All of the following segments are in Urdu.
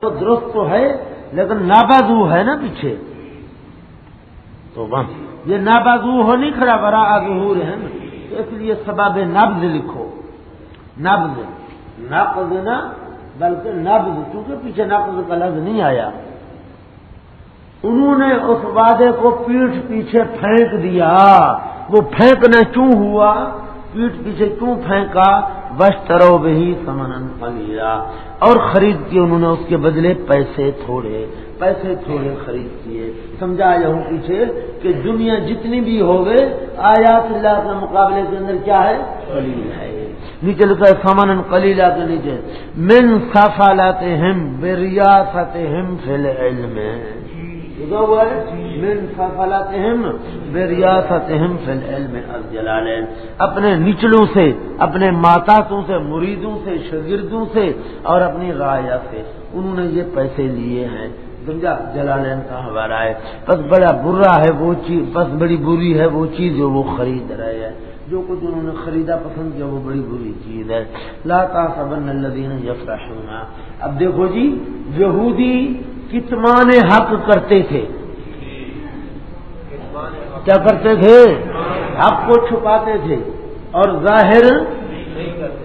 تو درست تو ہے لیکن نابازو ہے نا پیچھے۔ تو یہ نابازو ہو نہیں کھڑا برا آگے ہو رہے ہیں۔ تو اس لیے سباب نبز لکھو۔ نبز نقض نہ بلکہ نبز کیونکہ پیچھے نقض کا لفظ نہیں آیا۔ انہوں نے اس وعدے کو پیٹھ پیچھے پھینک دیا۔ وہ پھینکنے کیوں ہوا؟ پیٹ پیچھے کیوں پھینکا؟ بس ترو بہی سمن پلیا اور خرید کیے انہوں نے اس کے بدلے پیسے تھوڑے پیسے تھوڑے خرید کیے۔ سمجھا جاؤں پیچھے کہ دنیا جتنی بھی ہو گئے آیات اللہ کے مقابلے کے اندر کیا ہے؟ قلیل ہے۔ نیچے لکھا ہے سمن کلیلا کے نیچے۔ من صافا لاتے ہم بے ریاست ہم فل علم بے ریاست اپنے نچلوں سے، اپنے ماتاتوں سے، مریدوں سے شگردوں سے اور اپنی رایا سے۔ انہوں نے یہ پیسے لیے ہیں۔ سمجھا؟ جلالین کا حوالہ ہے۔ بس بڑا برا ہے وہ چیز، بس بڑی بری ہے وہ چیز جو وہ خرید رہے ہیں۔ جو کچھ انہوں نے خریدا پسند کیا وہ بڑی بری چیز ہے۔ لاتا سبن الدین یفرا اب دیکھو جی یہودی کتمان حق کرتے تھے؟ کیا کرتے تھے؟ حق کو چھپاتے تھے اور ظاہر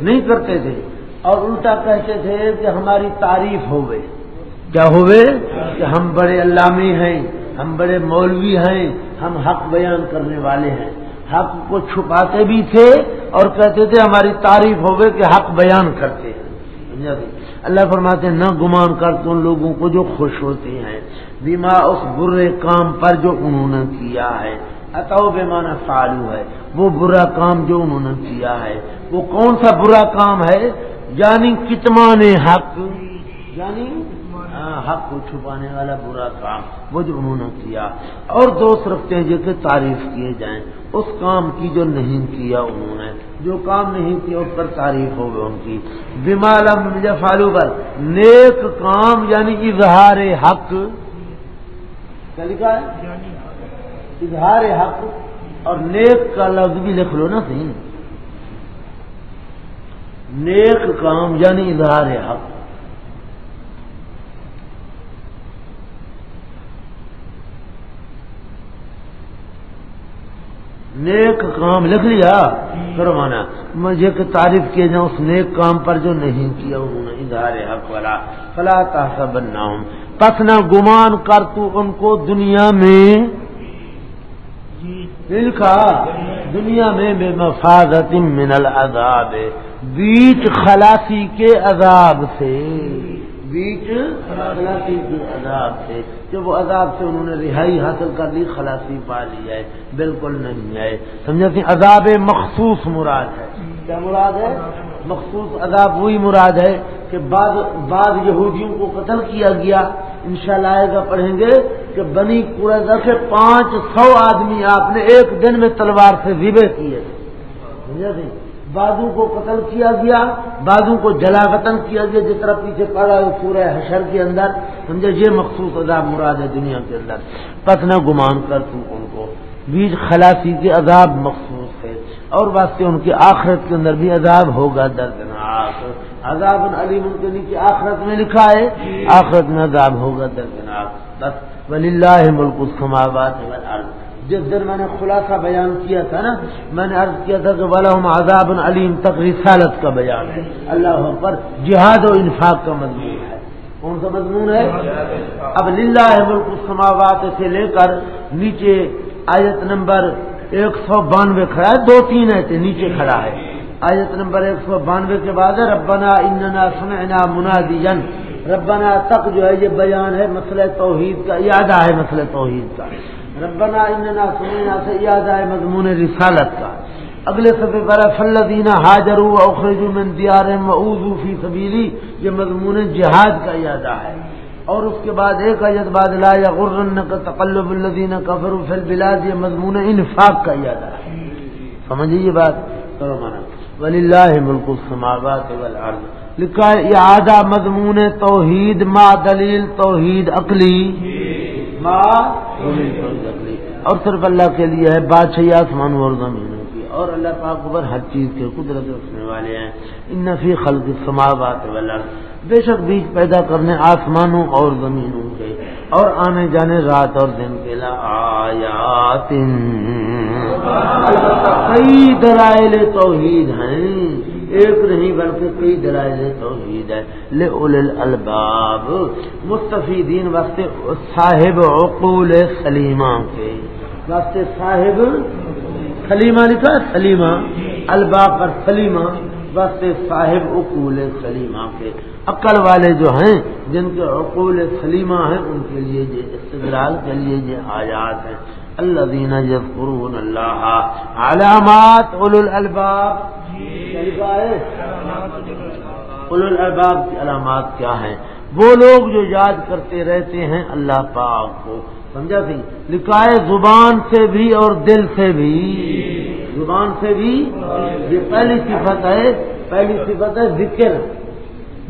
نہیں کرتے تھے۔ اور الٹا کہتے تھے کہ ہماری تعریف ہوئے۔ کیا ہوئے؟ کہ ہم بڑے علامے ہیں، ہم بڑے مولوی ہیں، ہم حق بیان کرنے والے ہیں۔ حق کو چھپاتے بھی تھے اور کہتے تھے ہماری تعریف ہوگی کہ حق بیان کرتے ہیں۔ اللہ فرماتے ہیں، نہ گمان کر ان لوگوں کو جو خوش ہوتے ہیں۔ بیما اس برے کام پر جو انہوں نے کیا ہے۔ اتو بے مانا فالو ہے۔ وہ برا کام جو انہوں نے کیا ہے۔ وہ کون سا برا کام ہے؟ یعنی کتمان حق۔ یعنی حق کو چھپانے والا برا کام وہ جو انہوں نے کیا اور دوست رکھتے ہیں جو کہ تعریف کیے جائیں اس کام کی جو نہیں کیا انہوں نے جو کام نہیں کیا اس پر تعریف ہو گئے ان کی بیمال فالو پر نیک کام یعنی اظہار حق کیا لکھا ہے؟ اظہار حق اور نیک کا لفظ بھی لکھ لو نا صحیح۔ نیک کام یعنی اظہار حق۔ نیک کام لکھ لیا کرو مانا مجھے کہ تعریف کیے جاؤں اس نیک کام پر جو نہیں کیا انہوں نے ادارے حق والا۔ فلا تحسب بننا ہوں پس نہ گمان کر تو ان کو دنیا میں لکھا دنیا میں بے مفادت من العذاب، بیچ خلاصی کے عذاب سے۔ بیچ خلاصی کے عذاب سے جب وہ عذاب سے انہوں نے رہائی حاصل کر لی، خلاصی پا لی ہے، بالکل نہیں ہے۔ سمجھا سی عذاب مخصوص مراد ہے۔ کیا مراد ہے؟ مخصوص عذاب وہی مراد ہے کہ بعض بعض یہودیوں کو قتل کیا گیا۔ انشاءاللہ شاء گا، پڑھیں گے کہ بنی قرضہ سے پانچ سو آدمی آپ نے ایک دن میں تلوار سے ذبے کیے۔ سمجھا سی بازو کو قتل کیا گیا، بازو کو جلا وطن کیا گیا، جس طرح پیچھے پڑا ہے پورے حشر کے اندر۔ سمجھے، یہ مخصوص عذاب مراد ہے دنیا کے اندر۔ پت نہ گمان کر تو ان کو۔ بیج خلاصی کے عذاب مخصوص ہے۔ اور واسطے ان کی آخرت کے اندر بھی عذاب ہوگا دردناک۔ عذاب علیم ان کے نیچے آخرت میں لکھا ہے۔ آخرت میں عذاب ہوگا دردناک۔ بس ولی اللہ ملک السماوات والارض۔ جس دن میں نے خلاصہ بیان کیا تھا نا، میں نے عرض کیا تھا کہ ولحم عذاب علیم تک رسالت کا بیان ہے۔ اللہ پر جہاد و انفاق کا مضمون ہے۔ کون سا مضمون ہے؟ اب للہ ملک السماوات سے لے کر نیچے آیت نمبر ایک سو بانوے کھڑا ہے، دو تین ایسے نیچے کھڑا ہے۔ آیت نمبر ایک سو بانوے کے بعد ربنا اننا سمعنا منادیا۔ ربنا تک جو ہے یہ بیان ہے، مسئلہ توحید کا یادہ ہے مسئلہ توحید کا۔ ربنا اننا سمینا سے آئے مضمون رسالت کا۔ اگلے سفے پر فلدینہ حاجر اخرج من دیار معوضو فی سبیلی۔ یہ مضمون جہاد کا یادہ ہے۔ اور اس کے بعد ایک عجت بعد، لا یا غرن کا تقلب الدین کفر فی البلاد۔ یہ مضمون انفاق کا یادہ ہے۔ سمجھیے یہ بات؟ کرو مانا ولی اللہ ملک السماوات والارض۔ لکھا ہے یہ آدھا مضمون توحید ما دلیل توحید عقلی۔ اور صرف اللہ کے لیے ہے بادشاہ آسمان اور زمینوں کی اور اللہ پاک اوپر ہر چیز کے قدرت رکھنے والے ہیں۔ ان نفی خلق سماوات والا بے شک بیج پیدا کرنے آسمانوں اور زمینوں کے، اور آنے جانے رات اور دن کے لا آیات کئی درائل توحید ہیں۔ ایک نہیں بلکہ کئی درائل توحید ہے لے الباب مستفیدین واسطے صاحب عقول سلیمہ کے۔ واسطے صاحب سلیمہ لکھا سلیمہ الباب پر سلیمہ واسطے صاحب عقول سلیمہ کے۔ عقل والے جو ہیں، جن کے عقول سلیمہ ہیں، ان کے لیے یہ استدلال کے لیے یہ آیات ہیں۔ اللہ دینا یذکرون اللہ علامات اول الباب اول الباب کی علامات کیا ہیں؟ وہ لوگ جو یاد کرتے رہتے ہیں اللہ پاک کو سمجھا سی؟ لکھا ہے زبان سے بھی اور دل سے بھی۔ زبان سے بھی؟ یہ پہلی صفت ہے پہلی صفت ہے ذکر۔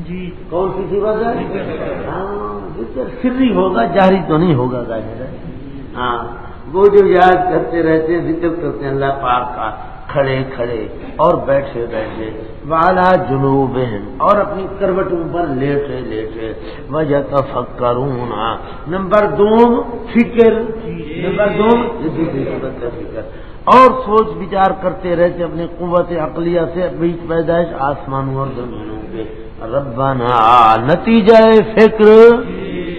جی۔ کون سی صفت ہے؟ ہاں ذکر سری ہوگا جاری تو نہیں ہوگا ظاہر ہے۔ ہاں۔ وہ جو یاد کرتے رہتے ذکر کرتے ہیں، اللہ پاک کا، کھڑے کھڑے، اور بیٹھے بیٹھے والا جنوب اور اپنی کروٹوں پر لیٹے لیٹے وجہ تو نمبر دو، فکر۔ نمبر دو فکر اور سوچ بچار کرتے رہتے اپنے قوت عقلیہ سے بیچ پیدائش آسمانوں اور زمینوں کے ربنا، نتیجہ فکر۔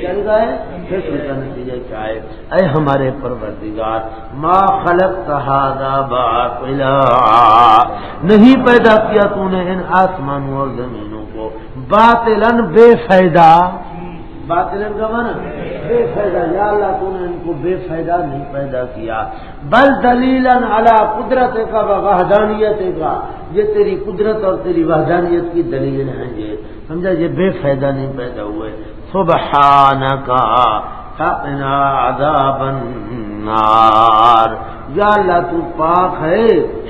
چل گئے فکر کا نتیجہ کیا ہے؟ اے ہمارے پروردگار، ما خلق تہذا باطلا۔ نہیں پیدا کیا تو نے ان آسمانوں اور زمینوں کو۔ باطلن بے فائدہ۔ باطلن کا من بے فائدہ۔ یا اللہ تو نے ان کو بے فائدہ نہیں پیدا کیا۔ بل دلیل علی قدرت کا وحدانیت کا یہ تیری قدرت اور تیری وحدانیت کی دلیل ہیں یہ۔ سمجھا؟ یہ بے فائدہ نہیں پیدا ہوئے۔ سبحانک فقنا عذاب النار۔ یا اللہ، تو پاک ہے،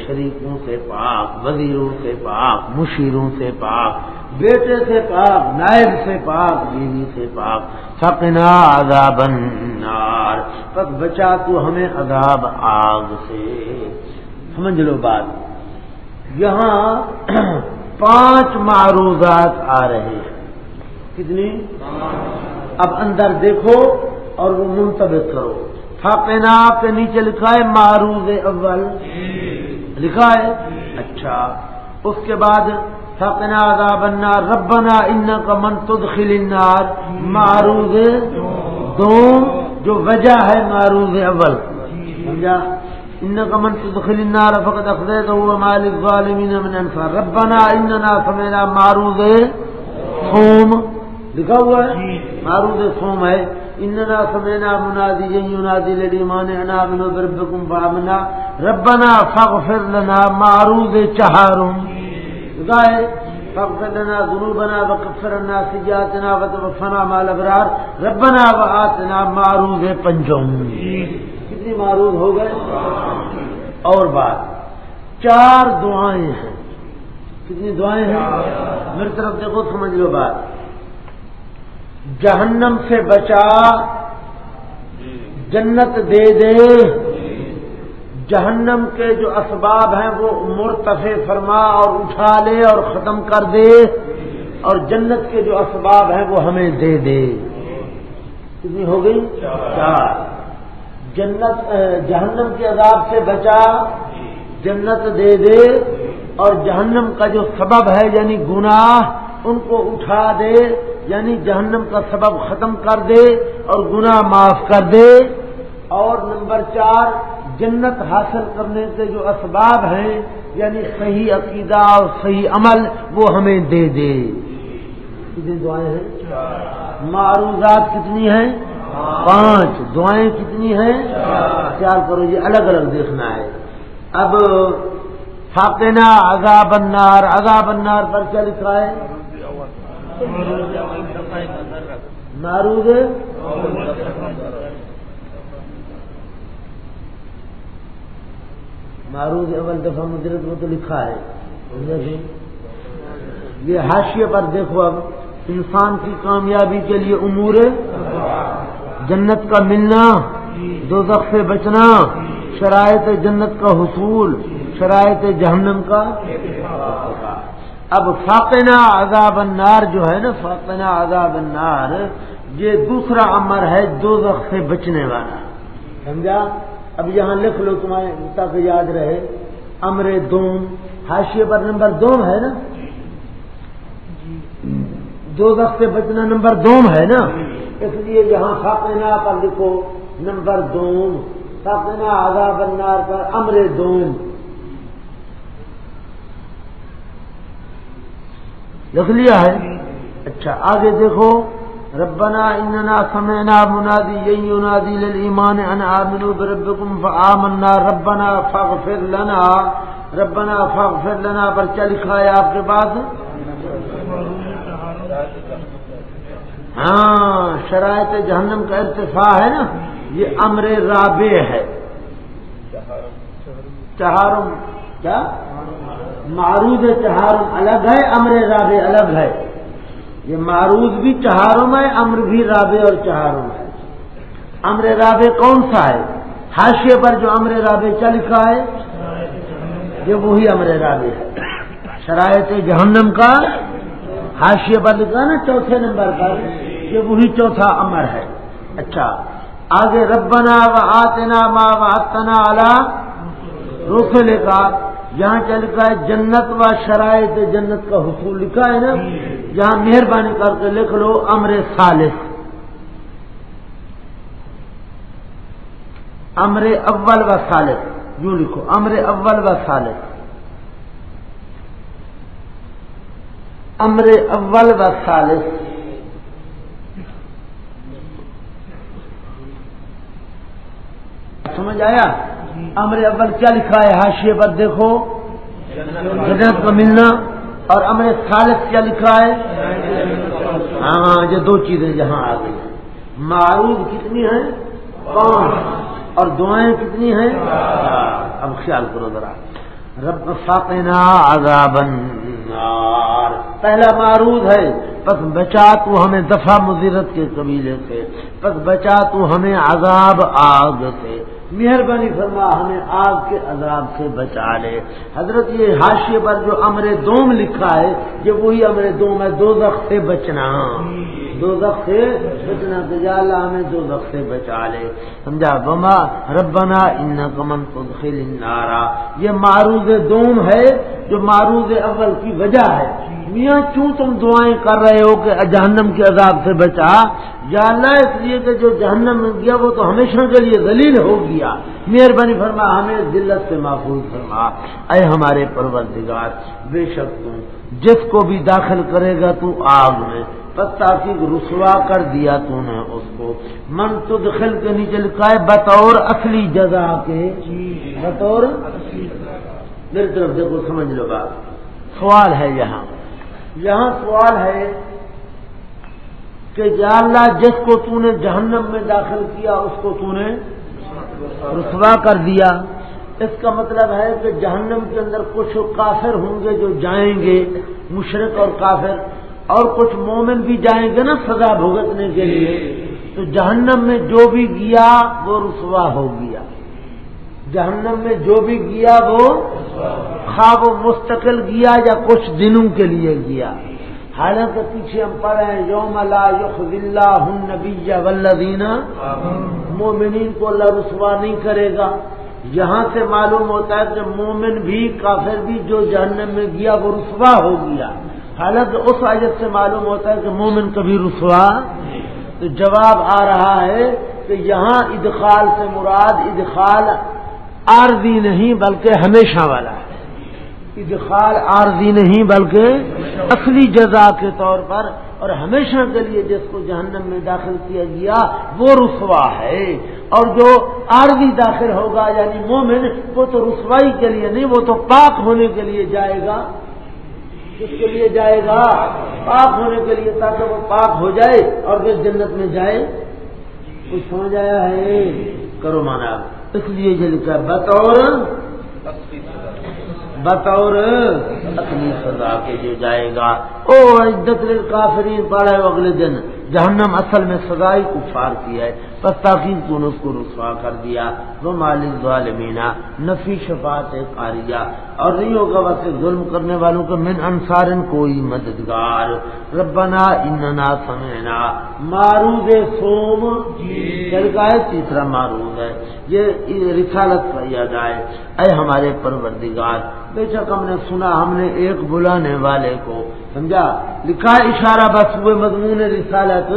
شریکوں سے پاک، وزیروں سے پاک، مشیروں سے پاک، بیٹے سے پاک، نائب سے پاک، بیوی سے پاک۔ فقنا عذاب النار۔ پس بچا تو ہمیں عذاب آگ سے۔ سمجھ لو بات۔ یہاں پانچ معروضات آ رہے ہیں۔ کتنی؟ اب اندر دیکھو اور وہ منتبت کرو۔ تھاپینا کے نیچے لکھا ہے معروض اول۔ لکھا ہے؟ اچھا۔ اس کے بعد تھاپنا عذاب النار۔ ربنا ان کا من تدخل النار۔ معروض دو جو وجہ ہے معروض اول۔ سمجھا؟ ان کا من تدخل النار فقد اخذت هو مال من ربنا اننا سمعنا معروض قوم لکھا ہوا ہے معروض سوم ہے۔ اننا سمینا منادی ینادی لڑی مان انا بنو بربکم فامنا ربنا فاغفر لنا معروض چہارم۔ لکھا ہے فاغفر لنا ذنوبنا وکفر لنا سیئاتنا وتوفنا مع الابرار۔ ربنا وآتنا معروض پنجم۔ کتنی معروض ہو گئے؟ اور بات چار دعائیں ہیں۔ کتنی دعائیں ہیں؟ میری طرف دیکھو سمجھ لو بات۔ جہنم سے بچا، جنت دے دے۔ جہنم کے جو اسباب ہیں وہ مرتفع فرما اور اٹھا لے اور ختم کر دے۔ اور جنت کے جو اسباب ہیں وہ ہمیں دے دے۔ کتنی ہو گئی؟ چار۔ جنت جہنم کے عذاب سے بچا، جنت دے دے۔ اور جہنم کا جو سبب ہے یعنی گناہ، ان کو اٹھا دے۔ یعنی جہنم کا سبب ختم کر دے اور گناہ معاف کر دے۔ اور نمبر چار، جنت حاصل کرنے کے جو اسباب ہیں یعنی صحیح عقیدہ اور صحیح عمل، وہ ہمیں دے دے۔ کتنی دعائیں ہیں؟ معروضات کتنی ہیں؟ پانچ۔ دعائیں کتنی ہیں؟ خیال کرو، یہ الگ الگ دیکھنا ہے۔ اب فاقنا عذاب النار عذاب النار پر کیا لکھا ہے؟ معروض معروض اول دفعہ مدرت میں تو لکھا ہے۔ یہ حاشیے پر دیکھو اب، انسان کی کامیابی کے لیے امور جنت کا ملنا دو سے بچنا، شرائط جنت کا حصول، شرائط جہنم کا۔ اب فاقنا عذاب النار جو ہے نا، فاقنا عذاب النار، یہ دوسرا امر ہے دو وقت سے بچنے والا۔ سمجھا؟ اب یہاں لکھ لو تمہارے تک یاد رہے۔ امر دوم، حاشیے پر نمبر دوم ہے نا؟ دو وقت سے بچنا نمبر دوم ہے نا؟ اس لیے یہاں فاقنا پر لکھو نمبر دوم۔ فاقنا عذاب النار پر امر دوم۔ لکھ لیا ہے۔ اچھا آگے دیکھو۔ ربنا اننا سمعنا منادی ينادي للايمان ان امنوا بربكم فآمنا۔ ربنا فاغفر لنا۔ ربنا فاغفر لنا۔ پر کیا لکھا ہے آپ کے پاس۔ ہاں شرائط جہنم کا ارتفاع ہے نا۔ یہ امر رابع ہے۔ چہارم۔ کیا؟ معروض چہارم الگ ہے، امر رابع الگ ہے۔ یہ معروض بھی چہاروں میں امر بھی رابع اور چہاروں میں امر رابع کون سا ہے؟ حاشیے پر جو امر رابع چل لکھا ہے، یہ وہی امر رابع ہے۔ شرائط جہنم کا حاشیے پر لکھا نا، چوتھے نمبر پر، یہ وہی چوتھا امر ہے۔ اچھا آگے ربنا و آتنا ما و آتنا رخ لکھا یہاں چل لکھا ہے؟ جنت و شرائط جنت کا حصول لکھا ہے نا؟ یہاں مہربانی کر کے لکھ لو، امر سالس امر اول و سالس یوں لکھو، امر اول و سالس امر اول و سالس سمجھ آیا؟ امر اول کیا لکھا ہے؟ حاشیے پر دیکھو۔ جنت کا ملنا اور امر خالص کیا لکھا ہے؟ ہاں ہاں یہ دو چیزیں جہاں آ گئی۔ معروف کتنی ہیں؟ پانچ۔ اور دعائیں کتنی ہیں؟ اب خیال کرو ذرا۔ رب فاقنا عذاب النار پہلا معروض ہے، پس بچا تو ہمیں دفع مزیرت کے قبیلے سے، پس بچا تو ہمیں عذاب آگ سے۔ مہربانی فرما ہمیں آگ کے عذاب سے بچا لے۔ حضرت یہ حاشیے پر جو امر دوم لکھا ہے یہ وہی امر دوم ہے دو دخ سے بچنا۔ دو دخ سے بچنا اللہ ہمیں دو دخ سے بچا لے۔ سمجھا؟ بما ربنا ان کمن تدخل النارا یہ معروض دوم ہے، جو معروض اول کی وجہ ہے۔ میاں کیوں تم دعائیں کر رہے ہو کہ جہنم کے عذاب سے بچا؟ یا اللہ، اس لیے کہ جو جہنم میں گیا، وہ تو ہمیشہ کے لیے دلیل ہو گیا۔ مہربانی فرما، ہمیں ذلت سے محفوظ فرما۔ اے ہمارے پروردگار، بے شک تم جس کو بھی داخل کرے گا، تو آگ میں۔ پتا کی رسوا کر دیا تو نے اس کو۔ من تو کے نیچے لکھا ہے، بطور اصلی جزا کے۔ بطور میری طرف دیکھو، سمجھ لو بات۔ سوال ہے یہاں۔ یہاں سوال ہے کہ یا اللہ جس کو تو نے جہنم میں داخل کیا، اس کو تو نے رسوا کر دیا۔ اس کا مطلب ہے کہ جہنم کے اندر کچھ کافر ہوں گے جو جائیں گے، مشرق اور کافر، اور کچھ مومن بھی جائیں گے نا سزا بھگتنے کے لیے۔ تو جہنم میں جو بھی گیا، وہ رسوا ہو گیا۔ جہنم میں جو بھی گیا وہ خواب وہ مستقل گیا یا کچھ دنوں کے لیے گیا۔ حالانکہ پیچھے ہم پڑھ رہے ہیں، یوم اللہ اللہ نبی ولدینہ مومنین کو اللہ رسوا نہیں کرے گا۔ یہاں سے معلوم ہوتا ہے کہ مومن بھی، کافر بھی جو جہنم میں گیا وہ رسوا ہو گیا۔ حالانکہ اس آیت سے معلوم ہوتا ہے کہ مومن کبھی رسوا تو جواب آ رہا ہے کہ یہاں ادخال سے مراد ادخال عارضی نہیں بلکہ ہمیشہ والا ہے۔ ادخال عارضی نہیں بلکہ اصلی جزا کے طور پر اور ہمیشہ کے لیے جس کو جہنم میں داخل کیا گیا، وہ رسوا ہے۔ اور جو عارضی داخل ہوگا یعنی مومن، وہ تو رسوائی کے لیے نہیں، وہ تو پاک ہونے کے لیے جائے گا۔ کس کے لیے جائے گا؟ پاک ہونے کے لیے تاکہ وہ پاک ہو جائے اور پھر جنت میں جائے۔ کچھ سمجھ آیا ہے؟ کرو مانا۔ اس لیے یہ لکھا بطور بطور اپنی سزا کے جو جائے گا۔ او عزت کافرین پڑا ہے اگلے دن۔ جہنم اصل میں سزائی کفار کی ہے۔ بس تاخیر تو نے اس کو رسوا کر دیا۔ وہ مالک ظالمینا نفی شفاعت قاریہ۔ اور نہیں ہوگا ویسے ظلم کرنے والوں کو من انصار کوئی مددگار۔ ربنا اننا سمعنا۔ معروض سوم کا ہے تیسرا معروض ہے۔ یہ رسالت کا یاد آئے اے ہمارے پروردگار بے شک ہم نے سنا ہم نے ایک بلانے والے کو۔ سمجھا؟ لکھا اشارہ بس ہوئے مضمون رسالت۔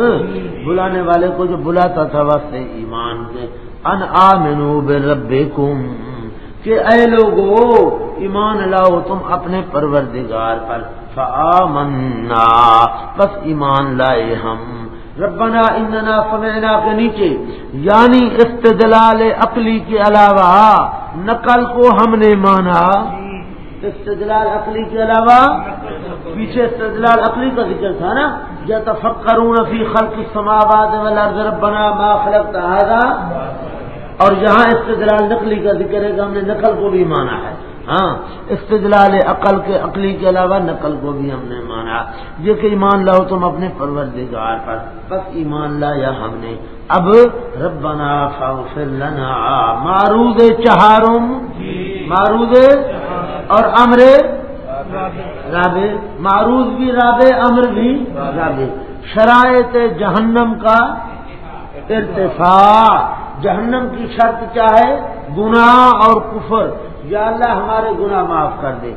بلانے والے کو جو بلاتا تھا وقت ایمان کے ان آمنو رب کہ اے لوگو ایمان لاؤ تم اپنے پروردگار پر۔ فآمنا۔ بس ایمان لائے ہم۔ ربنا اننا سمعنا کے نیچے۔ یعنی استدلال عقلی کے علاوہ نقل کو ہم نے مانا۔ استدلال عقلی کے علاوہ پیچھے استدلال عقلی کا ذکر تھا نا؟ یا تفکرون فی خلق السماوات والارض ربنا ما خلقت هذا۔ اور یہاں استدلال نقلی کا ذکر ہے کہ ہم نے نقل کو بھی مانا ہے۔ ہاں استدلال عقل کے عقلی کے علاوہ نقل کو بھی ہم نے مانا۔ یہ کہ ایمان لاؤ تم اپنے پروردگار پر۔ بس ایمان لایا ہم نے۔ اب ربنا فاغفر لنا۔ معروض چہارم۔ معروض اور امر۔ رابع معروض بھی، رابع امر بھی، رابع. شرائط جہنم کا ارتفاع. جہنم کی شرط کیا ہے؟ گناہ اور کفر. یا اللہ ہمارے گناہ معاف کر دے.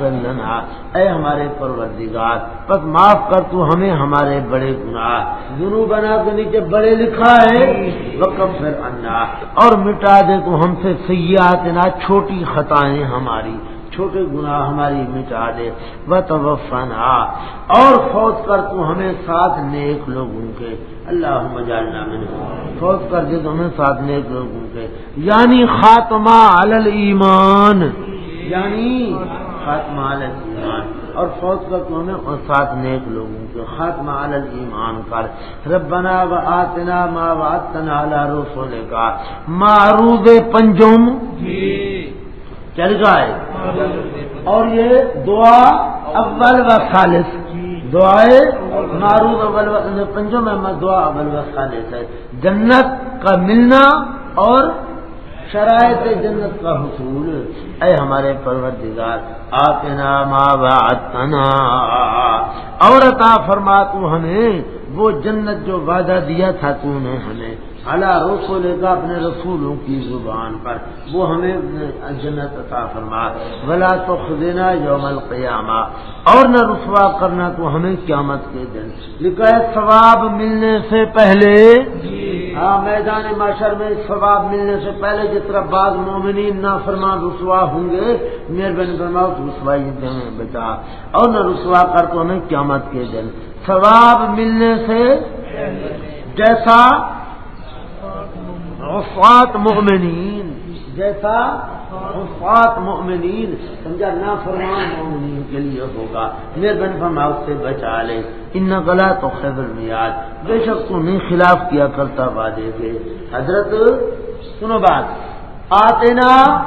لنا. اے ہمارے پروردگار بس معاف کر تو ہمیں ہمارے بڑے گناہ. جنو بنا کے نیچے بڑے لکھا ہے وقف پھر انا اور مٹا دے تو ہم سے سیاحت نہ چھوٹی خطائیں ہماری. چھوٹے گناہ ہماری مٹا دے۔ وہ اور فوج کر تو ہمیں ساتھ نیک لوگوں کے۔ اللہ مجالنا میں فوج کر دے تو ہمیں ساتھ نیک لوگوں کے۔ یعنی خاتمہ علل ایمان یعنی خاتمہ علل ایمان اور فوج کر تو ہمیں اور ساتھ نیک لوگوں کے۔ خاتمہ علل ایمان کر۔ ربنا و آتنا ما وعدتنا علی رسول کا معروض پنجم۔ جی۔ چل جائے اور یہ دعا اول و خالص۔ دعائے معروف اول پنجوں میں دعا اول و خالص ہے۔ جنت کا ملنا اور شرائط جنت کا حصول۔ اے ہمارے پروردگار آتے نا وعدتنا۔ اور عطا فرما، تو ہمیں وہ جنت جو وعدہ دیا تھا، تو نے ہمیں اللہ رسول کا اپنے رسولوں کی زبان پر وہ ہمیں جنت عطا فرما۔ بلا تو خدینا یوم القیامہ۔ اور نہ رسوا کرنا تو ہمیں قیامت کے دن۔ لکھا ہے ثواب ملنے سے پہلے۔ ہاں میدان معاشر میں ثواب ملنے سے پہلے جس طرح بعض مومنین نہ فرما رسوا ہوں گے۔ مہربانی فرما رسوائی بچا اور نہ رسوا کر تو ہمیں قیامت کے دن۔ ثواب ملنے سے جیسا عفات مؤمنین. جیسا عفات مؤمنین، سمجھا نہ فرمان مؤمنین کے لیے ہوگا۔ میرے فرما اس سے بچا لے۔ ان گلا تو خیبر میاد۔ بے شک تو نہیں خلاف کیا کرتا وعدے کے۔ حضرت، سنو بات۔ آتے نا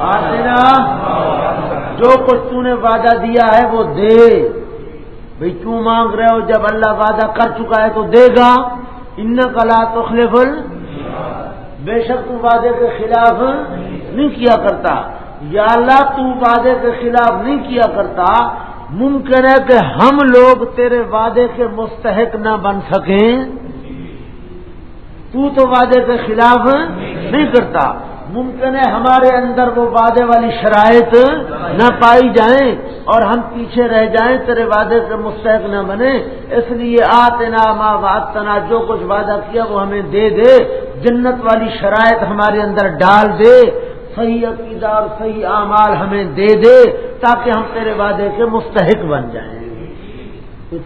آتے نا جو کچھ تو نے وعدہ دیا ہے، وہ دے۔ بھائی کیوں مانگ رہے ہو؟ جب اللہ وعدہ کر چکا ہے تو دے گا۔ ان کلا تو بے شک تو وعدے کے خلاف نہیں کیا کرتا۔ یا اللہ تو وعدے کے خلاف نہیں کیا کرتا۔ ممکن ہے کہ ہم لوگ تیرے وعدے کے مستحق نہ بن سکیں۔ تو تو وعدے کے خلاف نہیں کرتا۔ ممکن ہے ہمارے اندر وہ وعدے والی شرائط نہ پائی جائیں اور ہم پیچھے رہ جائیں، تیرے وعدے کے مستحق نہ بنے۔ اس لیے آتے نا ماں جو کچھ وعدہ کیا وہ ہمیں دے دے۔ جنت والی شرائط ہمارے اندر ڈال دے۔ صحیح عقیدہ اور صحیح اعمال ہمیں دے دے تاکہ ہم تیرے وعدے کے مستحق بن جائیں۔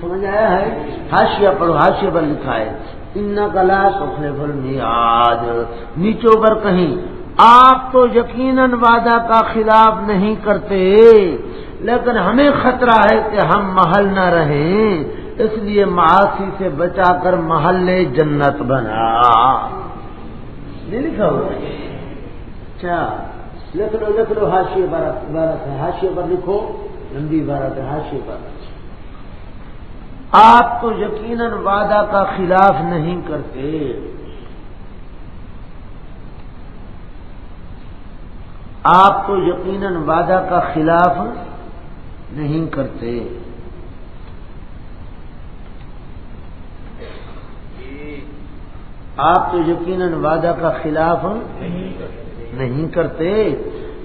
سمجھ آیا ہے؟ ہاشیا پڑھو ہاشیا پر لکھا ہے ان کلا سفر بھل نیچو پر کہیں آپ تو یقیناً وعدہ کا خلاف نہیں کرتے، لیکن ہمیں خطرہ ہے کہ ہم محل نہ رہیں، اس لیے معاشی سے بچا کر محل جنت بنا۔ نہیں لکھا ہوا؟ اچھا لکھ لو لکھ لو ہاشیے برت برت ہے ہاشیے پر لکھو لمبی بارہ حاشی بارہ آپ تو یقیناً وعدہ کا خلاف نہیں کرتے۔ آپ تو یقیناً وعدہ کا خلاف نہیں کرتے۔ آپ تو یقیناً وعدہ کا خلاف نہیں کرتے،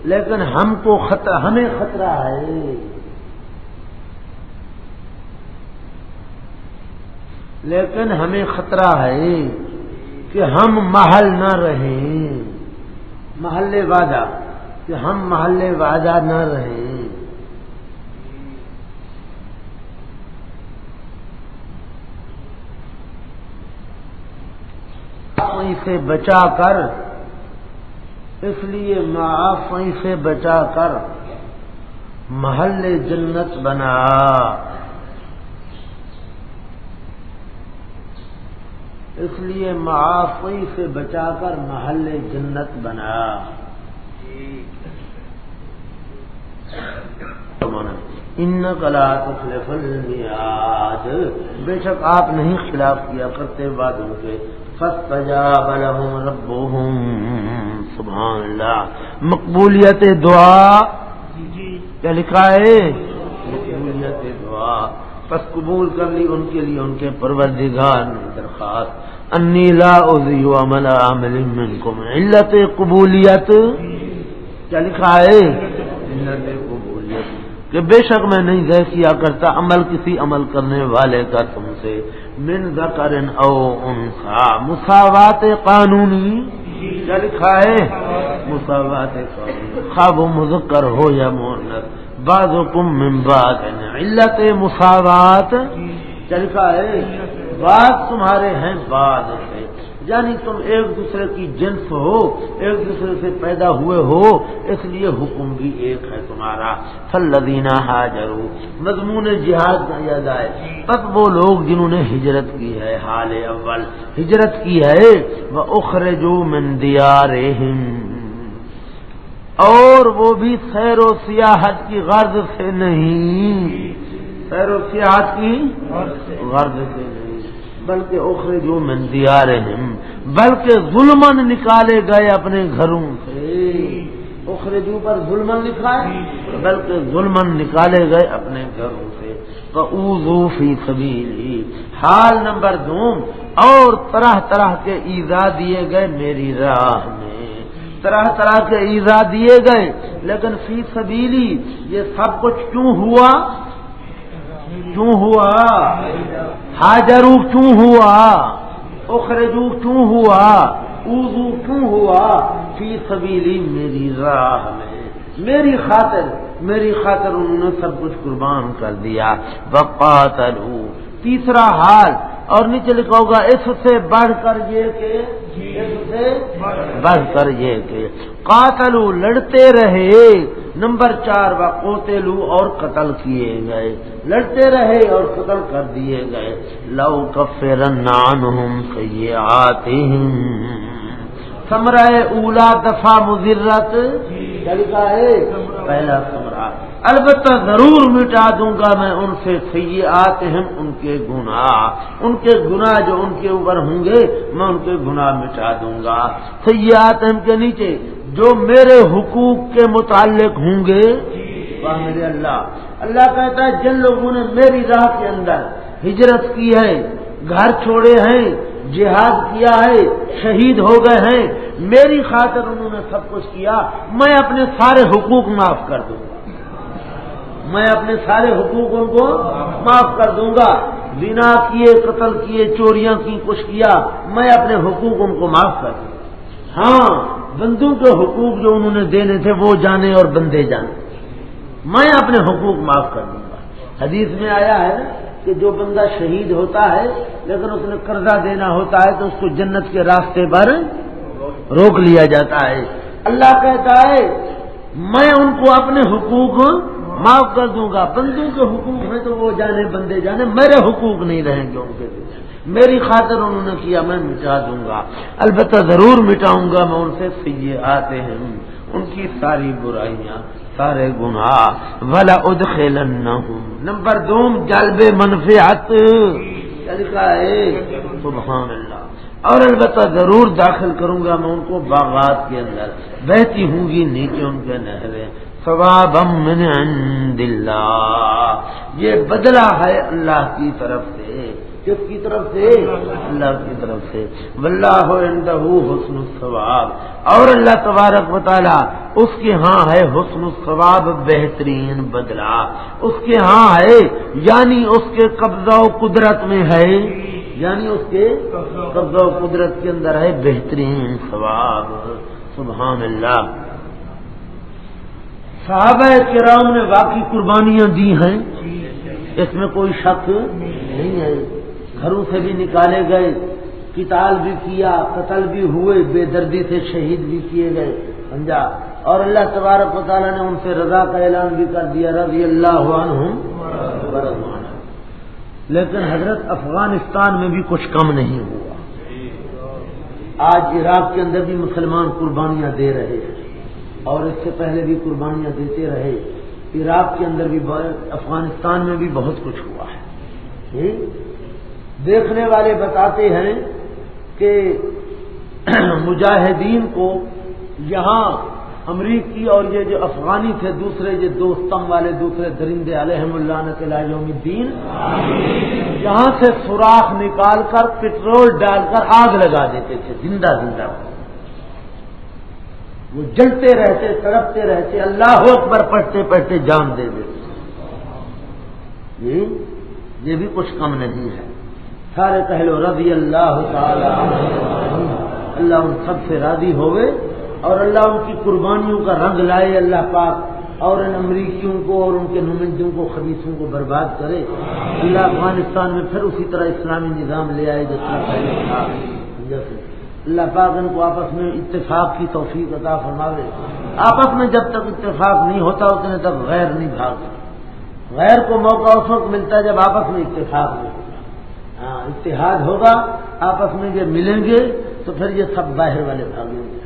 لیکن ہم کو خطرہ، ہمیں خطرہ ہے۔ لیکن ہمیں خطرہ ہے کہ ہم محل نہ رہیں۔ محلے وعدہ۔ کہ ہم محلے وعدہ نہ رہیں سے بچا کر، اس لیے معافی سے بچا کر محل جنت بنا۔ اس لیے معافی سے بچا کر محل جنت بنا۔ ان کلا تخلف المیاد بے شک آپ نہیں خلاف کیا کرتے بعد ان کے. فاستجاب لهم ربهم. سبحان اللہ مقبولیت دعا. کیا لکھا ہے؟ مقبولیت دعا. پس قبول کر لی ان کے لیے ان کے پروردگار نے درخواست. انی لا عمل عامل منکم. علت قبولیت. کیا لکھا ہے؟ کہ بے شک میں نہیں ضائع کیا کرتا عمل کسی عمل کرنے والے کا تم سے۔ من ذکر او انسا۔ مساوات قانونی۔ کیا لکھا ہے؟ مساوات قانونی۔ خواب مذکر ہو یا مونت بعض کم من بعض۔ علت مساوات۔ کیا لکھا ہے؟ بعض تمہارے ہیں بعض سے۔ یعنی تم ایک دوسرے کی جنس ہو ایک دوسرے سے پیدا ہوئے ہو اس لیے حکم بھی ایک ہے تمہارا۔ فلدینہ حاجر مضمون جہاد کا یاد آئے تب وہ لوگ جنہوں نے ہجرت کی ہے حال اول۔ ہجرت کی ہے وہ اخرجو مندیار اور وہ بھی سیر و سیاحت کی غرض سے نہیں۔ سیر و سیاحت کی غرض سے نہیں۔ بلکہ اخرے جو مندیا رہے بلکہ ظلمن نکالے گئے اپنے گھروں سے۔ اخرے جو پر ظلمن لکھا ہے بلکہ ظلمن نکالے گئے اپنے گھروں سے۔ فی سبیلی، حال نمبر دو، اور طرح طرح کے ایزا دیے گئے میری راہ میں۔ طرح طرح کے ایزا دیے گئے، لیکن فی سبیلی یہ سب کچھ کیوں ہوا؟ کیوں ہوا؟ حاجرو کیوں ہوا؟ اخرجو کیوں ہوا؟ اوزو کیوں ہوا؟ فی سبیلی میری راہ میں، میری خاطر میری خاطر انہوں نے سب کچھ قربان کر دیا۔ بقاتلو تیسرا حال، اور نیچے لکھا ہوگا، اس سے بڑھ کر یہ کہ، اس سے بڑھ کر یہ کہ، قاتلو لڑتے رہے۔ نمبر چار و کوتےلو اور قتل کیے گئے۔ لڑتے رہے اور قتل کر دیے گئے۔ لو کفرن نان ہوں آتے سمرائے اولا دفاع مزرت ہے۔ پہلا سمرا البتہ ضرور مٹا دوں گا میں ان سے سیے آتے ہیں ان کے گناہ۔ ان کے گناہ جو ان کے اوپر ہوں گے میں ان کے گناہ مٹا دوں گا۔ سیاحت کے نیچے۔ جو میرے حقوق کے متعلق ہوں گے۔ میرے اللہ۔ اللہ کہتا ہے، جن لوگوں نے میری راہ کے اندر ہجرت کی ہے، گھر چھوڑے ہیں، جہاد کیا ہے، شہید ہو گئے ہیں، میری خاطر انہوں نے سب کچھ کیا، میں اپنے سارے حقوق معاف کر دوں گا۔ میں اپنے سارے حقوق ان کو معاف کر دوں گا۔ بنا کیے، قتل کیے، چوریاں کی، کچھ کیا، میں اپنے حقوق ان کو معاف کر دوں گا۔ ہاں بندوں کے حقوق جو انہوں نے دینے تھے، وہ جانے اور بندے جانے۔ میں اپنے حقوق معاف کر دوں گا۔ حدیث میں آیا ہے کہ جو بندہ شہید ہوتا ہے لیکن اس نے قرضہ دینا ہوتا ہے، تو اس کو جنت کے راستے پر روک لیا جاتا ہے۔ اللہ کہتا ہے، میں ان کو اپنے حقوق معاف کر دوں گا۔ بندوں کے حقوق ہیں تو وہ جانے، بندے جانے۔ میرے حقوق نہیں رہیں گے ان کے میری خاطر انہوں نے کیا، میں مٹا دوں گا۔ البتہ ضرور مٹاؤں گا، میں ان سے سیے آتے ہیں، ان کی ساری برائیاں، سارے گناہ۔ ولا ادخلنہم نمبر دوم جلب منفعت۔ سبحان اللہ۔ اور البتہ ضرور داخل کروں گا میں ان کو باغات کے اندر۔ بہتی ہوں گی نیچے ان کے نہریں۔ ثواب من عند اللہ۔ یہ بدلہ ہے اللہ کی طرف سے۔ کس کی طرف سے، اللہ کی طرف سے۔ واللہ عنده حسن الثواب۔ اور اللہ تبارک و تعالی اس کے ہاں ہے حسن الثواب بہترین بدلہ۔ اس کے ہاں ہے یعنی اس کے قبضہ و قدرت میں ہے۔ یعنی اس کے قبضہ و قدرت کے اندر ہے بہترین ثواب۔ سبحان اللہ۔ صحابہ کرام نے واقعی قربانیاں دی ہیں۔ اس میں کوئی شک نہیں ہے۔ گھروں سے بھی نکالے گئے کتال بھی کیا، قتل بھی ہوئے، بے دردی سے شہید بھی کیے گئے، سمجھا؟ اور اللہ تبارک و تعالیٰ نے ان سے رضا کا اعلان بھی کر دیا، رضی اللہ عنہ لیکن حضرت افغانستان میں بھی کچھ کم نہیں ہوا۔ آج عراق کے اندر بھی مسلمان قربانیاں دے رہے ہیں۔ اور اس سے پہلے بھی قربانیاں دیتے رہے۔ عراق کے اندر بھی افغانستان میں بھی بہت کچھ ہوا ہے۔ جی؟ دیکھنے والے بتاتے ہیں کہ مجاہدین کو یہاں امریکی اور یہ جو افغانی تھے، دوسرے یہ دوستم والے، دوسرے درندے علیہم اللہ یوم الدین، یہاں سے سوراخ نکال کر، پٹرول ڈال کر آگ لگا دیتے تھے، زندہ زندہ۔ وہ جلتے رہتے، تڑپتے رہتے، اللہ اکبر پڑھتے پڑھتے جان دے دیتے۔ یہ بھی کچھ کم نہیں ہے۔ سارے کہلو رضی اللہ تعالی اللہ ان سب سے راضی ہوئے اور اللہ ان کی قربانیوں کا رنگ لائے اللہ پاک اور ان امریکیوں کو اور ان کے نمائندوں کو خبیصوں کو برباد کرے۔ اللہ افغانستان میں پھر اسی طرح اسلامی نظام لے آئے جیسے اللہ پاک ان کو آپس میں اتفاق کی توفیق عطا فرماوے۔ آپس میں جب تک اتفاق نہیں ہوتا اتنے تک غیر نہیں بھاگ غیر کو موقع اس وقت ملتا ہے جب آپس میں اتفاق نہیں ہوگا ہاں اتحاد ہوگا، آپس میں یہ ملیں گے، تو پھر یہ سب باہر والے بھاگیں گے۔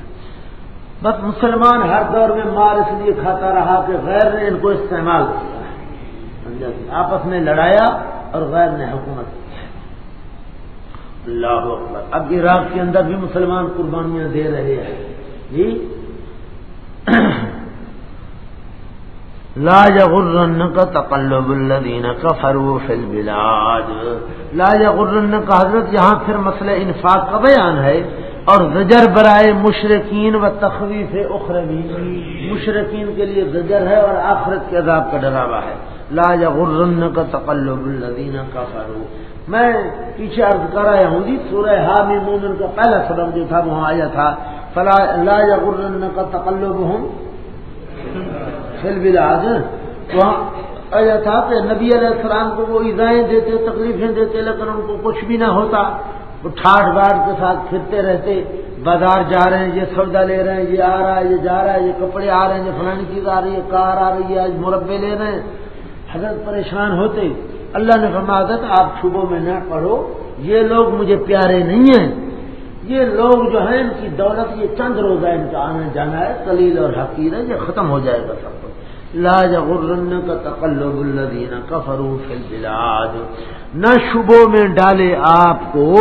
بس مسلمان ہر دور میں مار اس لیے کھاتا رہا کہ غیر نے ان کو استعمال کیا۔ جی؟ آپس میں لڑایا اور غیر نے حکومت کی۔ اللہ اکبر۔ اب عراق کے اندر بھی مسلمان قربانیاں دے رہے ہیں۔ جی؟ لا غرن کا تقلب الذین کفروا فی البلاد. لا غرن کا حضرت یہاں پھر مسئلہ انفاق کا بیان ہے اور زجر برائے مشرقین و تخویف اخروی. مشرقین کے لیے زجر ہے اور آخرت کے عذاب کا ڈراوا ہے. لا غرن کا تقلب الذین کفروا. میں پیچھے عرض کر رہا ہوں جی سورہ حامی مومن کا پہلا سبب جو تھا وہاں آیا تھا، فلا لا غرن کا تقلب ہوں فل بلاج وہاں آیا تھا کہ نبی علیہ السلام کو وہ ایزائیں دیتے، تکلیفیں دیتے، لیکن ان کو کچھ بھی نہ ہوتا۔ وہ ٹھاٹ باٹ کے ساتھ پھرتے رہتے، بازار جا رہے ہیں، یہ سودا لے رہے ہیں، یہ آ رہا ہے، یہ جا رہا ہے، یہ کپڑے آ رہے ہیں، یہ فلانی چیز آ رہی ہے، کار آ رہی ہے، آج مربے لے رہے ہیں۔ حضرت پریشان ہوتے۔ اللہ نے فرمایا تھا آپ صبح میں نہ پڑھو، یہ لوگ مجھے پیارے نہیں ہیں۔ یہ لوگ جو ہیں، ان کی دولت یہ چند روزہ ان کا آنا جانا ہے کلیل اور حقیر ہے، یہ ختم ہو جائے گا سب کچھ۔ لاج غرن کا تقلب الدین کا فروخ البلاد۔ نہ شبوں میں ڈالے آپ کو،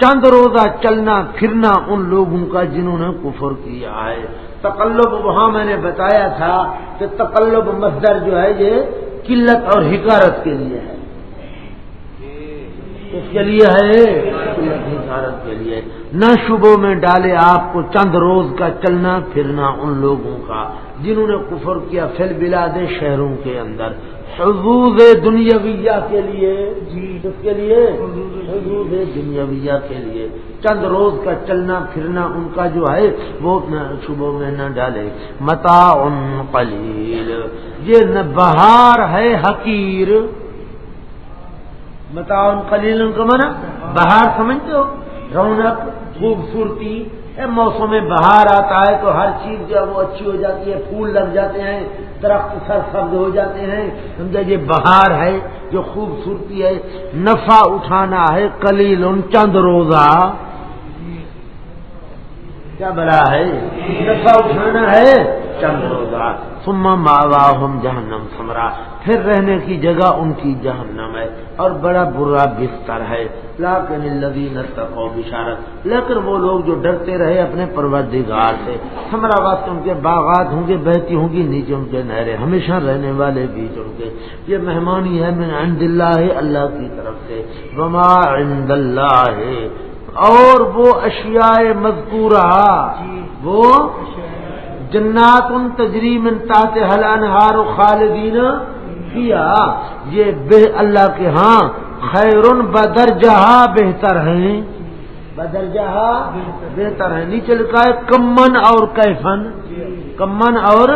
چند روزہ چلنا پھرنا ان لوگوں کا جنہوں نے کفر کیا ہے۔ تقلب وہاں میں نے بتایا تھا کہ تقلب مصدر جو ہے، یہ قلت اور حکارت کے لیے ہے۔ اس کے لیے ہے قلت حکارت کے لیے، نہ شبوں میں ڈالے آپ کو چند روز کا چلنا پھرنا ان لوگوں کا، جنہوں نے کفر کیا فل بلاد شہروں کے اندر۔ حضوز دنیاویہ کے لیے جی اس کے لیے؟ حضوز دنیاویہ کے لیے۔ چند روز کا چلنا پھرنا ان کا جو ہے، وہ صبح میں نہ ڈالے۔ متا ان قلیل۔ یہ نہ بہار ہے حقیر۔ متا ان قلیل ان کا منا بہار سمجھتے ہو؟ رونق، خوبصورتی موسم میں بہار آتا ہے تو ہر چیز جو ہے وہ اچھی ہو جاتی ہے، پھول لگ جاتے ہیں، درخت سر سبز ہو جاتے ہیں۔ سمجھا یہ بہار ہے، جو خوبصورتی ہے، نفع اٹھانا ہے کلیل ان چند روزہ۔ کیا بڑا ہے؟ نفع اٹھانا ہے چند روزہ۔ سما ماوا ہم جہنم سمرا پھر رہنے کی جگہ ان کی جہنم ہے۔ اور بڑا برا بستر ہے۔ لاکن الذین اتقوا بشارت لیکن وہ لوگ جو ڈرتے رہے اپنے پروردگار سے سمرا وقت ان کے باغات ہوں گے، بہتی ہوں گی، نیچے ان کے نہرے ہمیشہ رہنے والے بیچ ان کے۔ یہ مہمانی ہے من عند اللہ اللہ کی طرف سے۔ وما عند اللہ، اور وہ اشیاء مذکورہ، وہ جنات ان تجریم انتاط حل انہار خالدین۔ کیا یہ بے اللہ کے ہاں خیر بدر جہاں بہتر ہیں۔ بدر جہاں بہتر ہے نیچے لکھا ہے کمن اور کیفن۔ کمن اور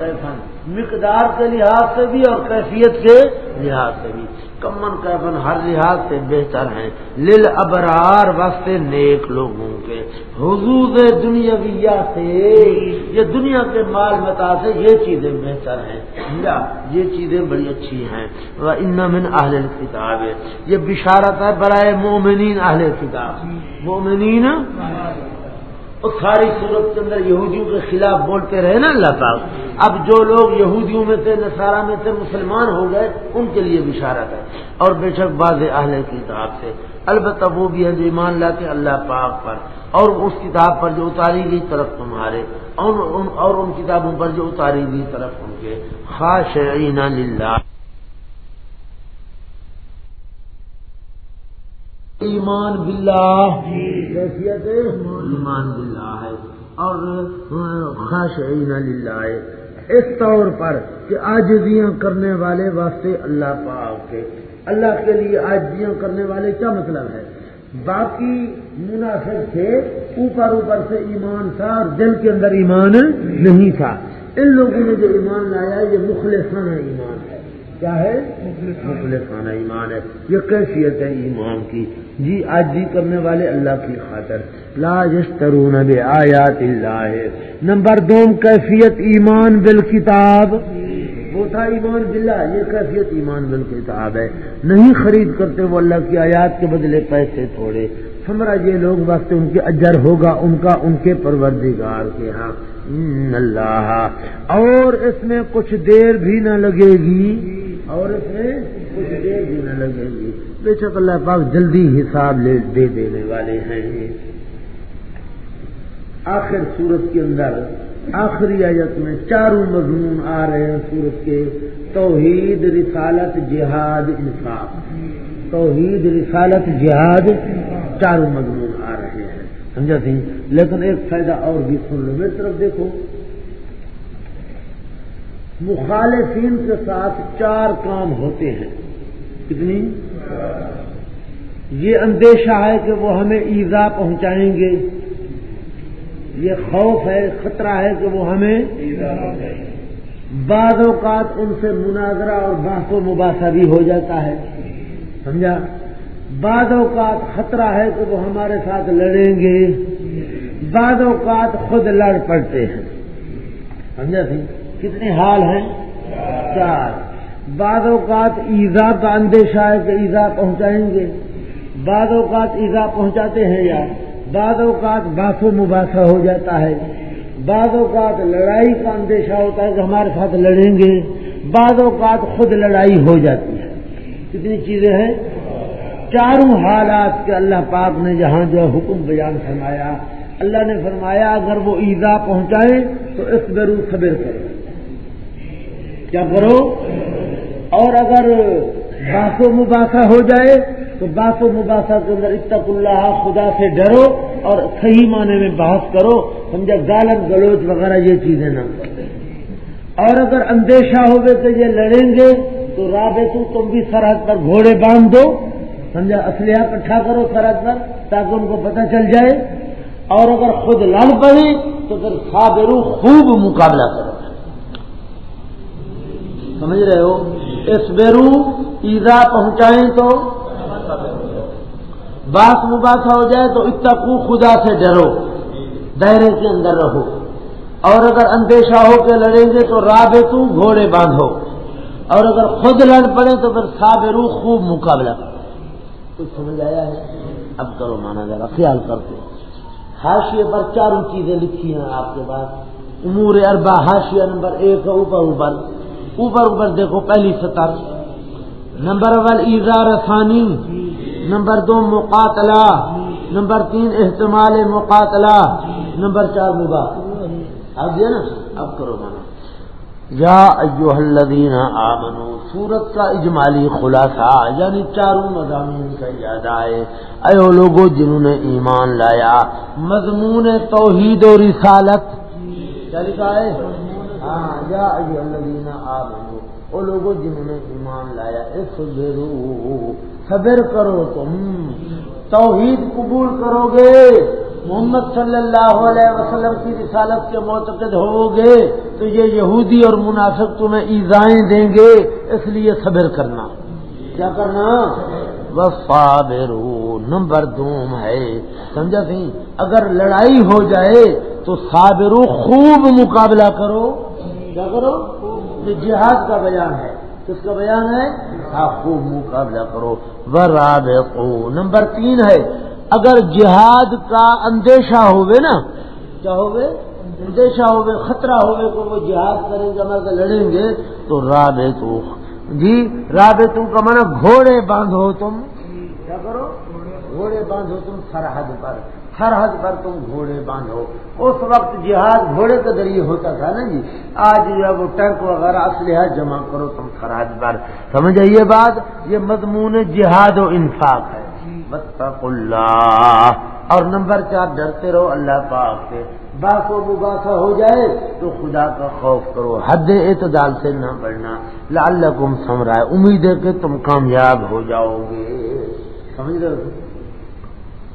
کیفن۔ مقدار کے لحاظ سے بھی اور کیفیت کے لحاظ سے بھی۔ کمن کیفن ہر لحاظ سے بہتر ہیں لل ابرار واسطے نیک لوگوں کے۔ حضور دنیا سے، یہ دنیا کے مال متا سے یہ چیزیں بہتر ہیں۔ یہ چیزیں بڑی اچھی ہیں۔ ان من اہل کتاب ہے یہ بشارت ہے برائے مومنین اہل کتاب۔ مومنین اور ساری صورت کے اندر یہودیوں کے خلاف بولتے رہے نا اللہ پاک۔ اب جو لوگ یہودیوں میں سے نصارہ میں سے مسلمان ہو گئے، ان کے لیے بشارت ہے۔ اور بے شک باز اہل کتاب سے۔ البتہ وہ بھی ہے جو ایمان لاتے اللہ پاک پر۔ اور اس کتاب پر جو اتاری گئی طرف تمہارے۔ اور ان کتابوں پر جو اتاری گئی طرف ان کے۔ خاص للہ۔ ایمان باللہ۔ جی، کیفیت ایمان باللہ ہے۔ اور خاص للہ۔ اس طور پر کہ آجزیاں کرنے والے واسطے اللہ پاک کے اللہ کے لیے آجزیاں کرنے والے کیا مطلب ہے؟ باقی مناسب تھے، اوپر اوپر سے ایمان تھا اور دل کے اندر ایمان نہیں تھا۔ ان لوگوں نے جو ایمان لایا، یہ مخلصانہ ایمان ہے۔ کیا ہے؟ مخلصانہ ایمان ہے۔ یہ کیفیت ہے ایمان کی۔ جی آج جی کرنے والے اللہ کی خاطر۔ لا یشترون بے آیات اللہ۔ نمبر دو، کیفیت ایمان بالکتاب۔ وہ تھا ایمان باللہ، یہ کیفیت ایمان بالکتاب ہے۔ نہیں خرید کرتے وہ اللہ کی آیات کے بدلے پیسے تھوڑے۔ سمرا یہ لوگ وقت ان کے اجر ہوگا، ان کا ان کے پروردگار کے ہاں۔ اللہ۔ اور اس میں کچھ دیر بھی نہ لگے گی۔ اور اس میں کچھ دیر بھی نہ لگے گی۔ بے شک اللہ پاک جلدی حساب لے دے دینے والے ہیں۔ آخر سورت کے اندر، آخری آیت میں چاروں مضمون آ رہے ہیں سورت کے۔ توحید، رسالت، جہاد، انصاف۔ توحید، رسالت، جہاد، چاروں مضمون آ رہے ہیں۔ سمجھا سی لیکن ایک فائدہ اور بھی سن لو۔ میری طرف دیکھو۔ مخالفین کے ساتھ چار کام ہوتے ہیں۔ کتنی؟ یہ اندیشہ ہے کہ وہ ہمیں ایزا پہنچائیں گے۔ یہ خوف ہے خطرہ ہے کہ وہ ہمیں بعض اوقات ان سے مناظرہ اور بحث و مباحثہ بھی ہو جاتا ہے۔ سمجھا؟ بعض اوقات خطرہ ہے کہ وہ ہمارے ساتھ لڑیں گے۔ بعض اوقات خود لڑ پڑتے ہیں۔ سمجھا سی؟ کتنے حال ہیں؟ چار۔ بعض اوقات ایزا کا اندیشہ ہے کہ ایزا پہنچائیں گے۔ بعض اوقات ایزا پہنچاتے ہیں یا بعض اوقات باس و مباحثہ ہو جاتا ہے۔ بعض اوقات لڑائی کا اندیشہ ہوتا ہے کہ ہمارے ساتھ لڑیں گے۔ بعض اوقات خود لڑائی ہو جاتی ہے۔ کتنی چیزیں ہیں۔ چاروں حالات کے اللہ پاک نے جہاں جو حکم بیان فرمایا۔ اللہ نے فرمایا، اگر وہ ایزا پہنچائیں تو اس برو صبر کرو۔ کیا کرو؟ اور اگر باس و مباحثہ ہو جائے تو باس و مباحثہ کے اندر اتق اللہ، خدا سے ڈرو اور صحیح معنی میں بحث کرو۔ سمجھا گالن گلوچ وغیرہ یہ چیزیں نہ کرو اور اگر اندیشہ ہوگے کہ یہ لڑیں گے، تو رابے تو تم بھی سرحد پر گھوڑے باندھ دو۔ سمجھا؟ اسلحہ اکٹھا کرو سرحد پر تاکہ ان کو پتہ چل جائے۔ اور اگر خود لڑ پڑے تو پھر صابرو خوب مقابلہ کرو۔ سمجھ رہے ہو؟ اس بیرو ایزا پہنچائیں تو بات مباحثہ ہو جائے تو اتقو خدا سے ڈرو، دائرے کے اندر رہو۔ اور اگر اندیشہ ہو کے لڑیں گے تو راہ تو گھوڑے باندھو۔ اور اگر خود لڑ پڑے تو پھر سابرو خوب مقابلہ۔ کرو کچھ سمجھ آیا ہے؟ اب کرو مانا ذرا، خیال کرتے۔ حاشیے پر چاروں چیزیں لکھی ہیں آپ کے پاس۔ امور اربا حاشیہ نمبر ایک، اوپر اوپر۔ اوپر اوپر دیکھو، پہلی سطر نمبر اول ایزا رسانی نمبر دو، مقاتلہ۔ نمبر تین، احتمال مقاتلہ۔ نمبر چار، مباح۔ اب دیا نا، اب کرو مانا۔ یا ایوہ الذین آمنو سورت کا اجمالی خلاصہ یعنی چاروں مضامین کا یاد آئے۔ ایو لوگوں جنہوں نے ایمان لایا، مضمون توحید و رسالت۔ کیا لکھا ہے؟ ہاں یا ایوہ الذین آمنو، او لوگوں جنہوں نے ایمان لایا اس صبر کرو تم، توحید قبول کرو گے محمد صلی اللہ علیہ وسلم کی رسالت کے معتقد ہو گے تو یہ یہودی اور منافق تمہیں ایزائیں دیں گے، اس لیے صبر کرنا۔ کیا کرنا؟ وفابر نمبر دوم ہے، سمجھا سی اگر لڑائی ہو جائے تو صابرو خوب مقابلہ کرو۔ کرو؟ یہ جہاد کا بیان ہے۔ کس کا بیان ہے؟ خوب مقابلہ کرو؟ وراب نمبر تین ہے۔ اگر جہاد کا اندیشہ ہوئے نا، کیا ہوگے اندیشہ ہوگے خطرہ ہوگے تو وہ جہاد کریں گے، مگر لڑیں گے تو راب تو جی راب تم کا مانا گھوڑے باندھو تم۔ کیا کرو؟ گھوڑے باندھو تم سرحد پر۔ سرحد پر تم گھوڑے باندھو۔ اس وقت جہاد گھوڑے کے ذریعے ہوتا تھا نا جی۔ آج جب وہ ٹینک وغیرہ اسلحہ جمع کرو تم سرحد پر سمجھ یہ بات؟ یہ مضمون جہاد و انفاق ہے۔ اللہ۔ اور نمبر چار، ڈرتے رہو اللہ پاک سے۔ باس و مباحثہ ہو جائے تو خدا کا خوف کرو۔ حد اعتدال سے نہ بڑھنا۔ لال سمرائے۔ امید ہے کہ تم کامیاب ہو جاؤ گے۔ سمجھ رہے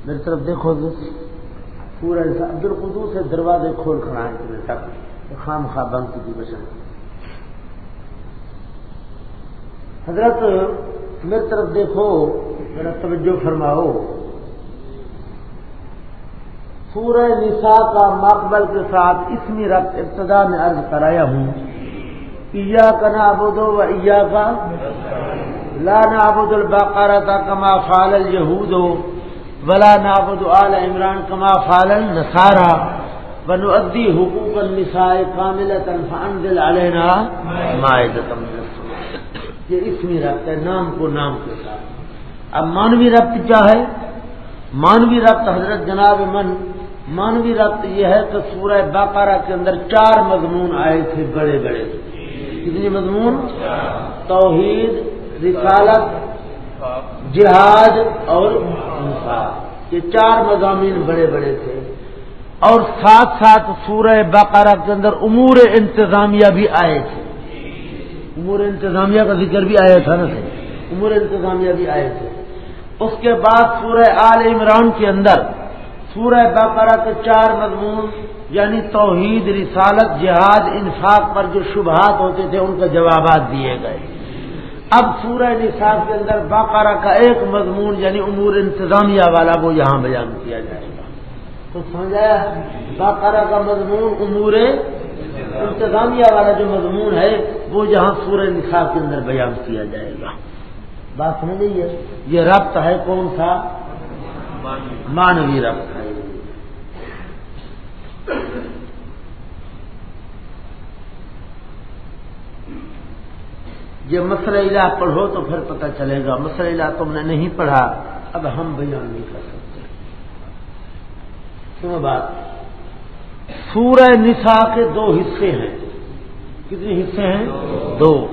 میری طرف دیکھو گے پورا عبد القدو سے دروازے کھول کھڑا ہے تک خام خواہ بند کی بچن حضرت، میری طرف دیکھو، میرا توجہ فرماؤ۔ سورہ نساء کا مقبل کے ساتھ اسمی رقط ابتدا میں عرض کرایا ہوں۔ ایا کا نابود و ایا کا لا نابود الباقارہ کما فال الہود ولا نابود آل عمران کما فال النسارا بنو ادی حقوق النساء کامل فانزل علینا مائدتم یہ اسمی رقط ہے نام کو نام کے ساتھ۔ اب مانوی ربط کیا ہے؟ مانوی ربط حضرت جناب من مانوی ربط یہ ہے کہ سورہ باقارہ کے اندر چار مضمون آئے تھے بڑے بڑے۔ کتنی مضمون؟ توحید رسالت جہاد اور یہ چار مضامین بڑے بڑے تھے۔ اور ساتھ ساتھ سورہ باقارہ کے اندر امور انتظامیہ بھی آئے تھے۔ امور انتظامیہ کا ذکر بھی آیا تھا نا امور انتظامیہ بھی آئے تھے۔ اس کے بعد سورہ آل عمران کے اندر سورہ باقرہ کے چار مضمون یعنی توحید، رسالت، جہاد، انفاق پر جو شبہات ہوتے تھے، ان کے جوابات دیے گئے۔ اب سورہ نصاب کے اندر باقارہ کا ایک مضمون یعنی امور انتظامیہ والا وہ یہاں بیان کیا جائے گا۔ تو سمجھایا باقارہ کا مضمون، امور انتظامیہ والا جو مضمون ہے، وہ یہاں سورہ نصاب کے اندر بیان کیا جائے گا۔ بات سمجھ لیجیے یہ ربط ہے کون سا؟ مانوی ربط ہے۔ یہ مسئلہ علا پڑھو تو پھر پتہ چلے گا، مسئلہ علا تم نے نہیں پڑھا، اب ہم بیان نہیں کر سکتے۔ سنو بات؟ سورہ نساء کے دو حصے ہیں۔ کتنے حصے ہیں؟ دو۔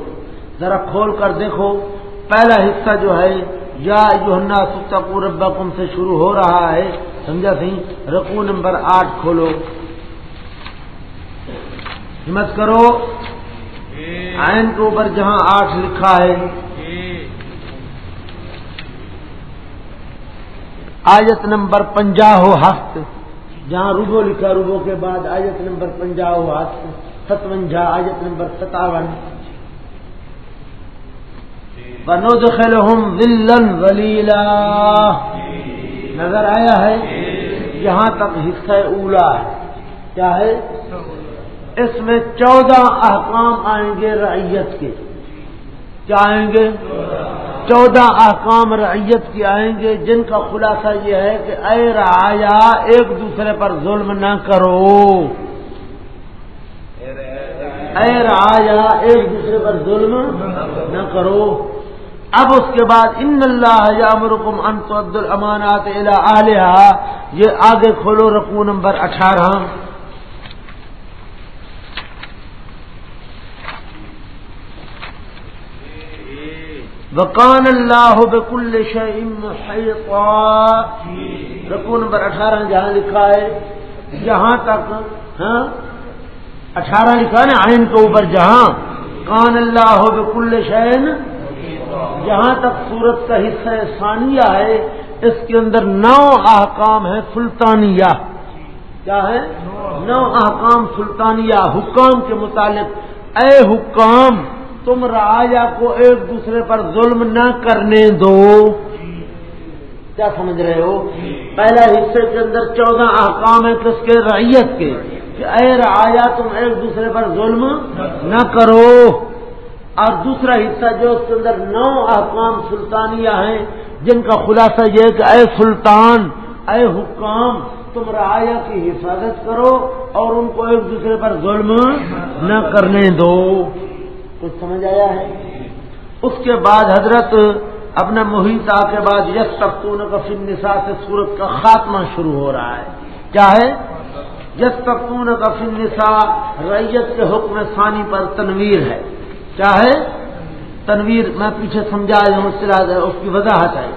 ذرا کھول کر دیکھو۔ پہلا حصہ جو ہے، یا جو ستقو ربکم سے شروع ہو رہا ہے۔ سمجھا سی؟ رقو نمبر آٹھ کھولو۔ ہمت کرو۔ آئن کے اوپر جہاں آٹھ لکھا ہے۔ آیت نمبر پنجا ہو ہفت۔ جہاں روبو لکھا، روبو کے بعد آیت نمبر پنجا ہو ہفت۔ ستوجا آیت نمبر ستاون۔ بندخلحم ولن ولیلا نظر آیا ہے، یہاں تک حصہ اولا ہے۔ کیا ہے؟ اس میں چودہ احکام آئیں گے رعیت کے۔ کیا آئیں گے؟ چودہ احکام رعیت کے آئیں گے۔ جن کا خلاصہ یہ ہے کہ اے رعایا، ایک دوسرے پر ظلم نہ کرو۔ اے راجا ایک دوسرے پر ظلم نہ کرو۔ اب اس کے بعد، ان اللہ یامرکم ان تعد الامانات الى اہلها یہ آگے کھولو رقو نمبر اٹھارہ۔ وکان اللہ بکل محیطا رقو نمبر اٹھارہ جہاں لکھا ہے، جہاں تک ہاں؟ اٹھارہ لکھا نا، آئین کے اوپر جہاں. کان اللہ بکل شعین جہاں تک سورت کا حصہ ثانیہ ہے، اس کے اندر نو احکام ہے سلطانیہ. کیا ہے؟ نو احکام، سلطانیہ. حکام کے متعلق، اے حکام تم راجا کو ایک دوسرے پر ظلم نہ کرنے دو۔ کیا سمجھ رہے ہو؟ پہلا حصے کے اندر چودہ احکام ہے کس کے ریت کے کہ اے راجا تم ایک دوسرے پر ظلم نہ کرو۔ اور دوسرا حصہ جو اس کے اندر نو احکام سلطانیہ ہیں، جن کا خلاصہ یہ کہ اے سلطان، اے حکام، تم رایا کی حفاظت کرو اور ان کو ایک دوسرے پر ظلم نہ کرنے دو۔ کچھ سمجھ آیا ہے؟ اس کے بعد حضرت اپنا محیط آ کے بعد یس تختون کا فن نسا سے سورت کا خاتمہ شروع ہو رہا ہے۔ کیا ہے؟ یس تختون کا فن نسا ریت کے حکم ثانی پر تنویر ہے۔ کیا ہے؟ تنویر، میں پیچھے سمجھا ہے اس کی وضاحت ہے۔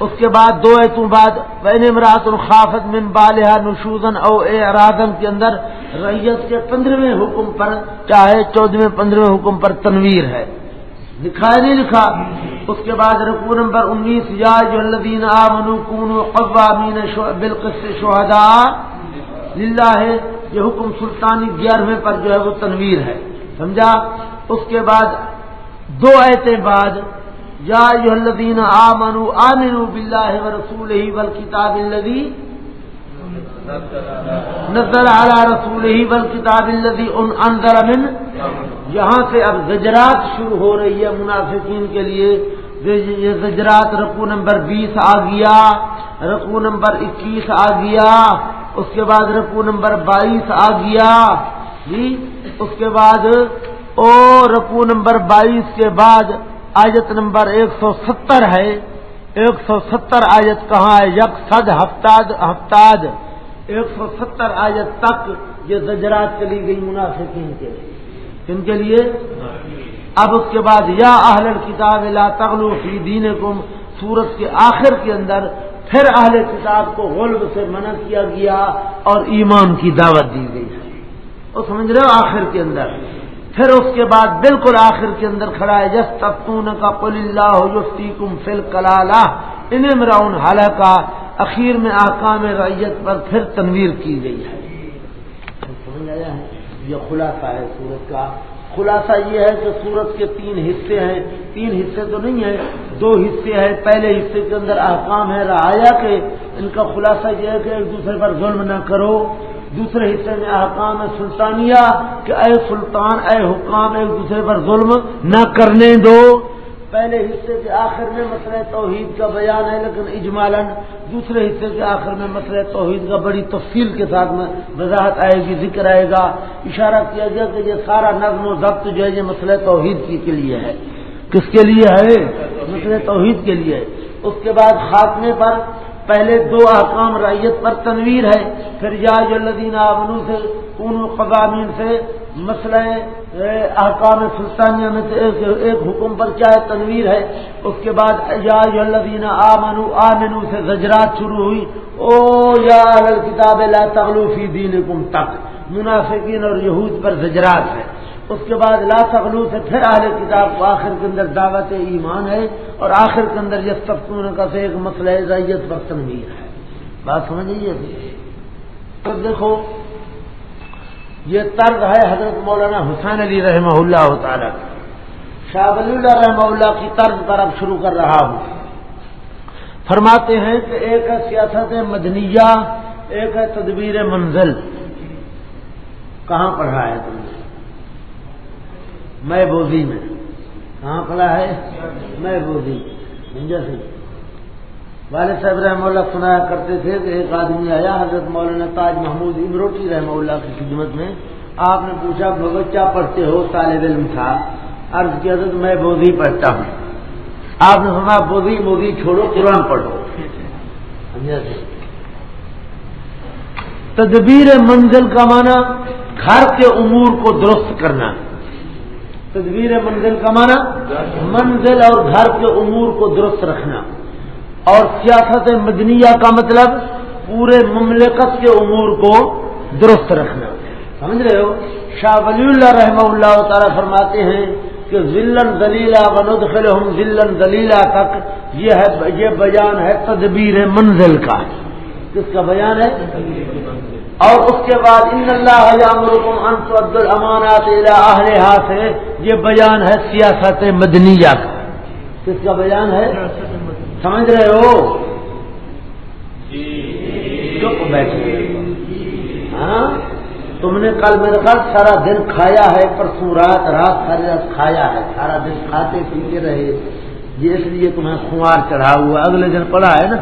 اس کے بعد دو ایتوں بعد بین امراط الخافت من بالحا نشوزن او اے ارادم کے اندر ریت کے پندرہویں حکم پر، چاہے چودہویں پندرہویں حکم پر تنویر ہے۔ لکھا ہے نہیں لکھا؟ اس کے بعد رقو نمبر انیس، یا جو الدین آمن کون قوامین بالقص شہدا للہ ہے یہ حکم سلطانی گیارہویں پر جو ہے وہ تنویر ہے۔ سمجھا؟ اس کے بعد دو ایتے بعد، یا الذین آمنوا آمنوا باللہ ورسولہ والکتاب الذی نزل على رسولہ والکتاب الذی انزل من یہاں سے اب زجرات شروع ہو رہی ہے منافقین کے لیے. یہ زجرات رقو نمبر بیس آ گیا. رقو نمبر اکیس آ گیا. اس کے بعد رقو نمبر بائیس آ گیا. جی اس کے بعد او رقو نمبر بائیس کے بعد آیت نمبر ایک سو ستر ہے. ایک سو ستر آیت کہاں ہے؟ یک سد ہفتاد ہفتاد. ایک سو ستر آیت تک یہ زجرات چلی گئی منافقین کے لیے۔ ان کے لیے؟ اب اس کے بعد یا اہل کتاب لا تغلو فی دین سورت کے آخر کے اندر پھر اہل کتاب کو غلب سے منع کیا گیا اور ایمان کی دعوت دی گئی۔ وہ سمجھ رہے ہو؟ آخر کے اندر۔ پھر اس کے بعد بالکل آخر کے اندر کھڑا ہے جس تفتون کا پل اللہ یفتی کم فل کلالہ ان امراؤن کا اخیر میں آکام ریت پر پھر تنویر کی گئی ہے۔ یہ خلاصہ ہے سورت کا۔ خلاصہ یہ ہے کہ سورت کے تین حصے ہیں۔ تین حصے تو نہیں ہیں، دو حصے ہیں۔ پہلے حصے کے اندر احکام ہے رعایا کے۔ ان کا خلاصہ یہ ہے کہ ایک دوسرے پر ظلم نہ کرو۔ دوسرے حصے میں احکام ہے سلطانیہ کہ اے سلطان، اے حکام، ایک دوسرے پر ظلم نہ کرنے دو۔ پہلے حصے کے آخر میں مسئلہ توحید کا بیان ہے، لیکن اجمالن دوسرے حصے کے آخر میں مسئلہ توحید کا بڑی تفصیل کے ساتھ میں وضاحت آئے گی، ذکر آئے گا۔ اشارہ کیا گیا کہ یہ سارا نظم و ضبط جو ہے، یہ مسئلہ توحید کی کے لیے ہے۔ کس کے لیے ہے؟ مسئلہ توحید کے لیے۔ اس کے بعد خاتمے پر پہلے دو احکام ریت پر تنویر ہے۔ پھر یا جو لدین آبنو سے ان قوامین سے مسئلہ احکام سلطانیہ میں سے ایک حکم پر کیا تنویر ہے۔ اس کے بعد یا جو آمنو آمنو سے زجرات شروع ہوئی۔ او یا کتاب لا تغلوفی دین تک منافقین اور یہود پر زجرات ہے۔ اس کے بعد لا تغلو سے پھر اہل کتاب کو آخر کے اندر دعوت ایمان ہے۔ اور آخر کے اندر یہ سب کا سے ایک مسئلہ ریت پر تنویر ہے۔ بات سمجھیے؟ تو دیکھو یہ طرز ہے حضرت مولانا حسین علی رحمہ اللہ تعالی شاہ ولی اللہ رحمہ اللہ کی طرز پر اب شروع کر رہا ہوں۔ فرماتے ہیں کہ ایک ہے سیاست مدنیہ، ایک ہے تدبیر منزل۔ کہاں پڑھا ہے تم نے؟ میں بوزی میں۔ کہاں پڑا ہے؟ میں بوزی سمجھا سی والد صاحب رحمہ اللہ سنایا کرتے تھے کہ ایک آدمی آیا، حضرت مولانا تاج محمود امروٹی رحمہ اللہ کی خدمت میں۔ آپ نے پوچھا بچہ پڑھتے ہو؟ طالب علم تھا۔ عرض کیا تو میں بوزی پڑھتا ہوں۔ آپ نے سنا بوزی بوزی چھوڑو، قرآن پڑھو۔ تدبیر منزل کا معنی، گھر کے امور کو درست کرنا۔ تدبیر منزل کا معنی، منزل اور گھر کے امور کو درست رکھنا۔ اور سیاست مدنیہ کا مطلب پورے مملکت کے امور کو درست رکھنا۔ سمجھ رہے ہو؟ شاہ ولی اللہ رحمہ اللہ تعالیٰ فرماتے ہیں کہ ذلن دلیلہ بند ذلن دلیلہ تک یہ ہے یہ بیان ہے تدبیر منزل کا۔ کس کا بیان ہے؟ اور اس کے بعد ان اللہ عبد الامانات سے یہ بیان ہے سیاست مدنیہ کا۔ کس کا بیان ہے؟ سمجھ رہے ہو؟ چپ بیٹھے ہاں؟ تم نے کل میرے ساتھ سارا دن کھایا ہے پرسوں رات رات ساری رات کھایا ہے۔ سارا دن کھاتے پیتے رہے۔ یہ اس لیے تمہیں خمار چڑھا ہوا۔ اگلے دن پڑا ہے نا؟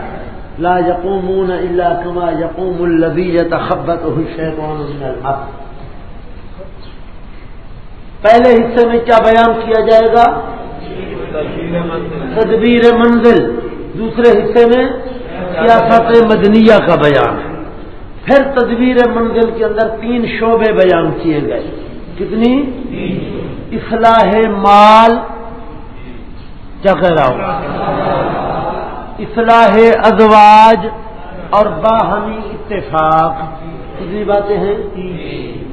لا یقومون الا کما یقوم الذی یتخبط الشیطان من الحق۔ پہلے حصے میں کیا بیان کیا جائے گا؟ تدبیر منزل۔ دوسرے حصے میں سیاست مدنیہ کا بیان ہے۔ پھر تدبیر منزل کے اندر تین شعبے بیان کیے گئے۔ کتنی؟ اصلاح مال۔ کیا کہہ رہا ہوں؟ اصلاح ازواج اور باہمی اتفاق۔ کتنی باتیں ہیں؟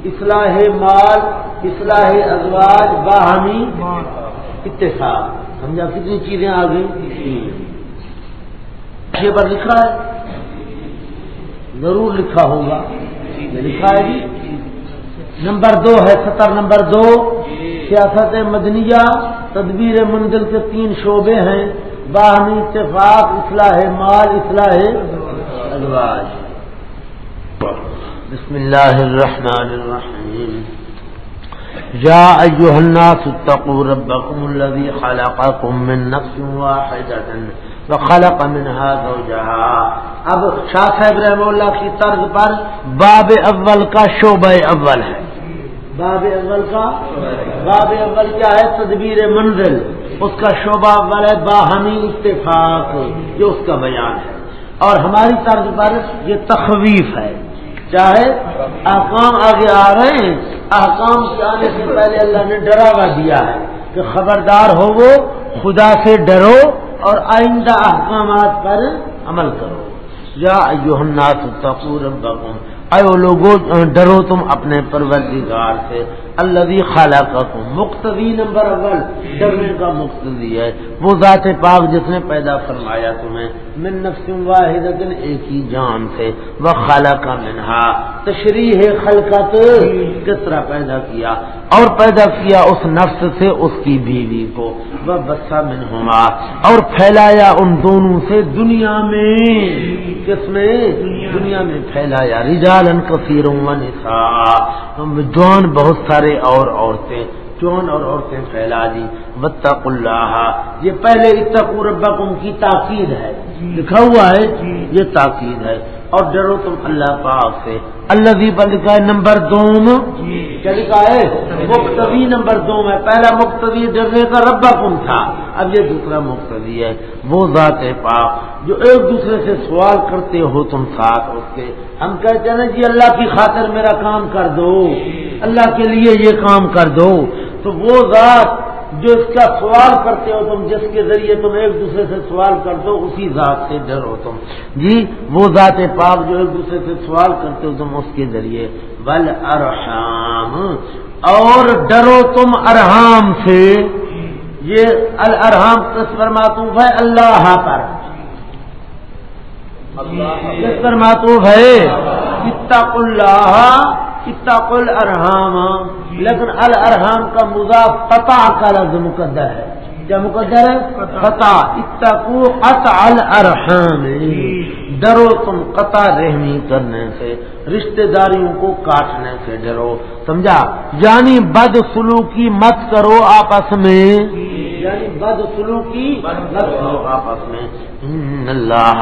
اصلاح مال، اصلاح ازواج، باہمی اتفاق۔ سمجھا کتنی چیزیں آ گئی پر لکھ رہا ہے؟ ضرور لکھا ہوگا۔ لکھا ہے جی۔ نمبر دو ہے سطر نمبر دو۔ سیاست مدنیہ، تدبیر منزل کے تین شعبے ہیں۔ باہمی اتفاق، اصلاح مال، اصلاح ادواج بسم اللہ الرحمن الرحیم۔ یا ایوہ الناس اتقوا ربکم الذي خلقكم من نفس واحدة۔ خلق منها زوجها. اب شاہ صاحب رحم اللہ کی طرز پر باب اول کا شعبہ اول ہے. باب اول کا باب اول کیا ہے؟ تدبیر منزل. اس کا شعبہ اول ہے باہمی اتفاق جو اس کا بیان ہے. اور ہماری طرز پر یہ تخویف ہے. چاہے احکام آگے آ رہے ہیں، احکام کے آنے سے پہلے اللہ نے ڈراوا دیا ہے کہ خبردار ہو وہ، خدا سے ڈرو اور آئندہ احکامات پر عمل کرو۔ یا الناس تقور ربکم۔ اے لوگوں ڈرو تم اپنے پروردگار سے۔ اللہ خالہ کا تم مقتدی نمبر اول۔ ڈرنے کا مقتدی ہے۔ وہ ذات پاک جس نے پیدا فرمایا تمہیں۔ من نفس واحد ایک ہی جان سے۔ وہ خالہ کا منہا۔ تشریح خلقت کس طرح پیدا کیا؟ اور پیدا کیا اس نفس سے، اس کی بیوی کو۔ وہ بسا منہما۔ اور پھیلایا ان دونوں سے دنیا میں۔ کس میں؟ دنیا میں پھیلایا رجالن کثیر و نساء ودوان بہت سارے اور عورتیں چون اور عورتیں پھیلا دی۔ بتق اللہ یہ پہلے اتقو ربکم کی تاکید ہے۔ لکھا ہوا ہے یہ تاکید ہے۔ اور ڈرو تم اللہ پاک سے۔ اللہ بھی لکھا ہے نمبر دوم کیا لکھا ہے؟ مقتدی۔ نمبر دو میں۔ پہلا مقتدی ڈرنے کا ربا کم تھا۔ اب یہ دوسرا مقتدی ہے۔ وہ ذات پاک جو ایک دوسرے سے سوال کرتے ہو تم ساتھ اس کے۔ ہم کہتے ہیں جی اللہ کی خاطر میرا کام کر دو۔ اللہ کے لیے یہ کام کر دو۔ تو وہ ذات جو اس کا سوال کرتے ہو تم جس کے ذریعے تم ایک دوسرے سے سوال کر دو اسی ذات سے ڈرو تم۔ جی وہ ذات پاک جو ایک دوسرے سے سوال کرتے ہو تم اس کے ذریعے۔ بل ارحام اور ڈرو تم ارحام سے۔ یہ الرحام کس پر معطوف ہے اللہ پر۔ کس پر۔ معطوف ہے اتق اللہ اتق الرحام لیکن الرحام کا مضاف قطع کا لفظ مقدر ہے. کیا مقدر ہے؟ قطع. اتقو قطع الرحام ڈرو تم قطع رحمی کرنے سے رشتہ داریوں کو کاٹنے سے ڈرو. سمجھا؟ یعنی بد سلوکی مت کرو آپس میں. یعنی بد آپس میں۔ اللہ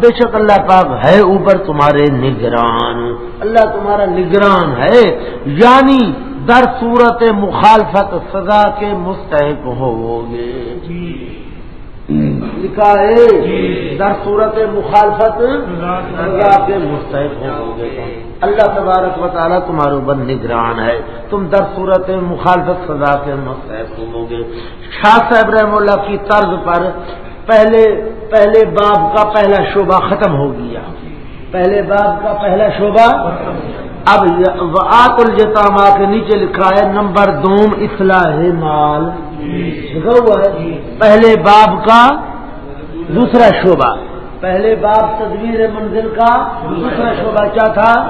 بے شک اللہ پاک ہے اوپر تمہارے نگران۔ اللہ تمہارا نگران ہے یعنی در صورت مخالفت سزا کے مستحق ہو گے لکھا ہے در صورت مخالفت سزا کے مستحق ہو گے۔ اللہ تبارک و تعالیٰ تمہارے اوپر نگران ہے۔ تم در صورت مخالفت سزا کے مستحق ہو گے۔ شاہ صاحب رحم اللہ کی طرز پر پہلے پہلے باب کا پہلا شعبہ ختم ہو گیا۔ پہلے باب کا پہلا شعبہ اب آت الجتاما کے نیچے لکھا ہے نمبر دوم اصلاح مال۔ لکھا ہوا ہے جی۔ پہلے باب کا دوسرا شعبہ۔ پہلے باب تصویر منزل کا دوسرا شعبہ کیا تھا؟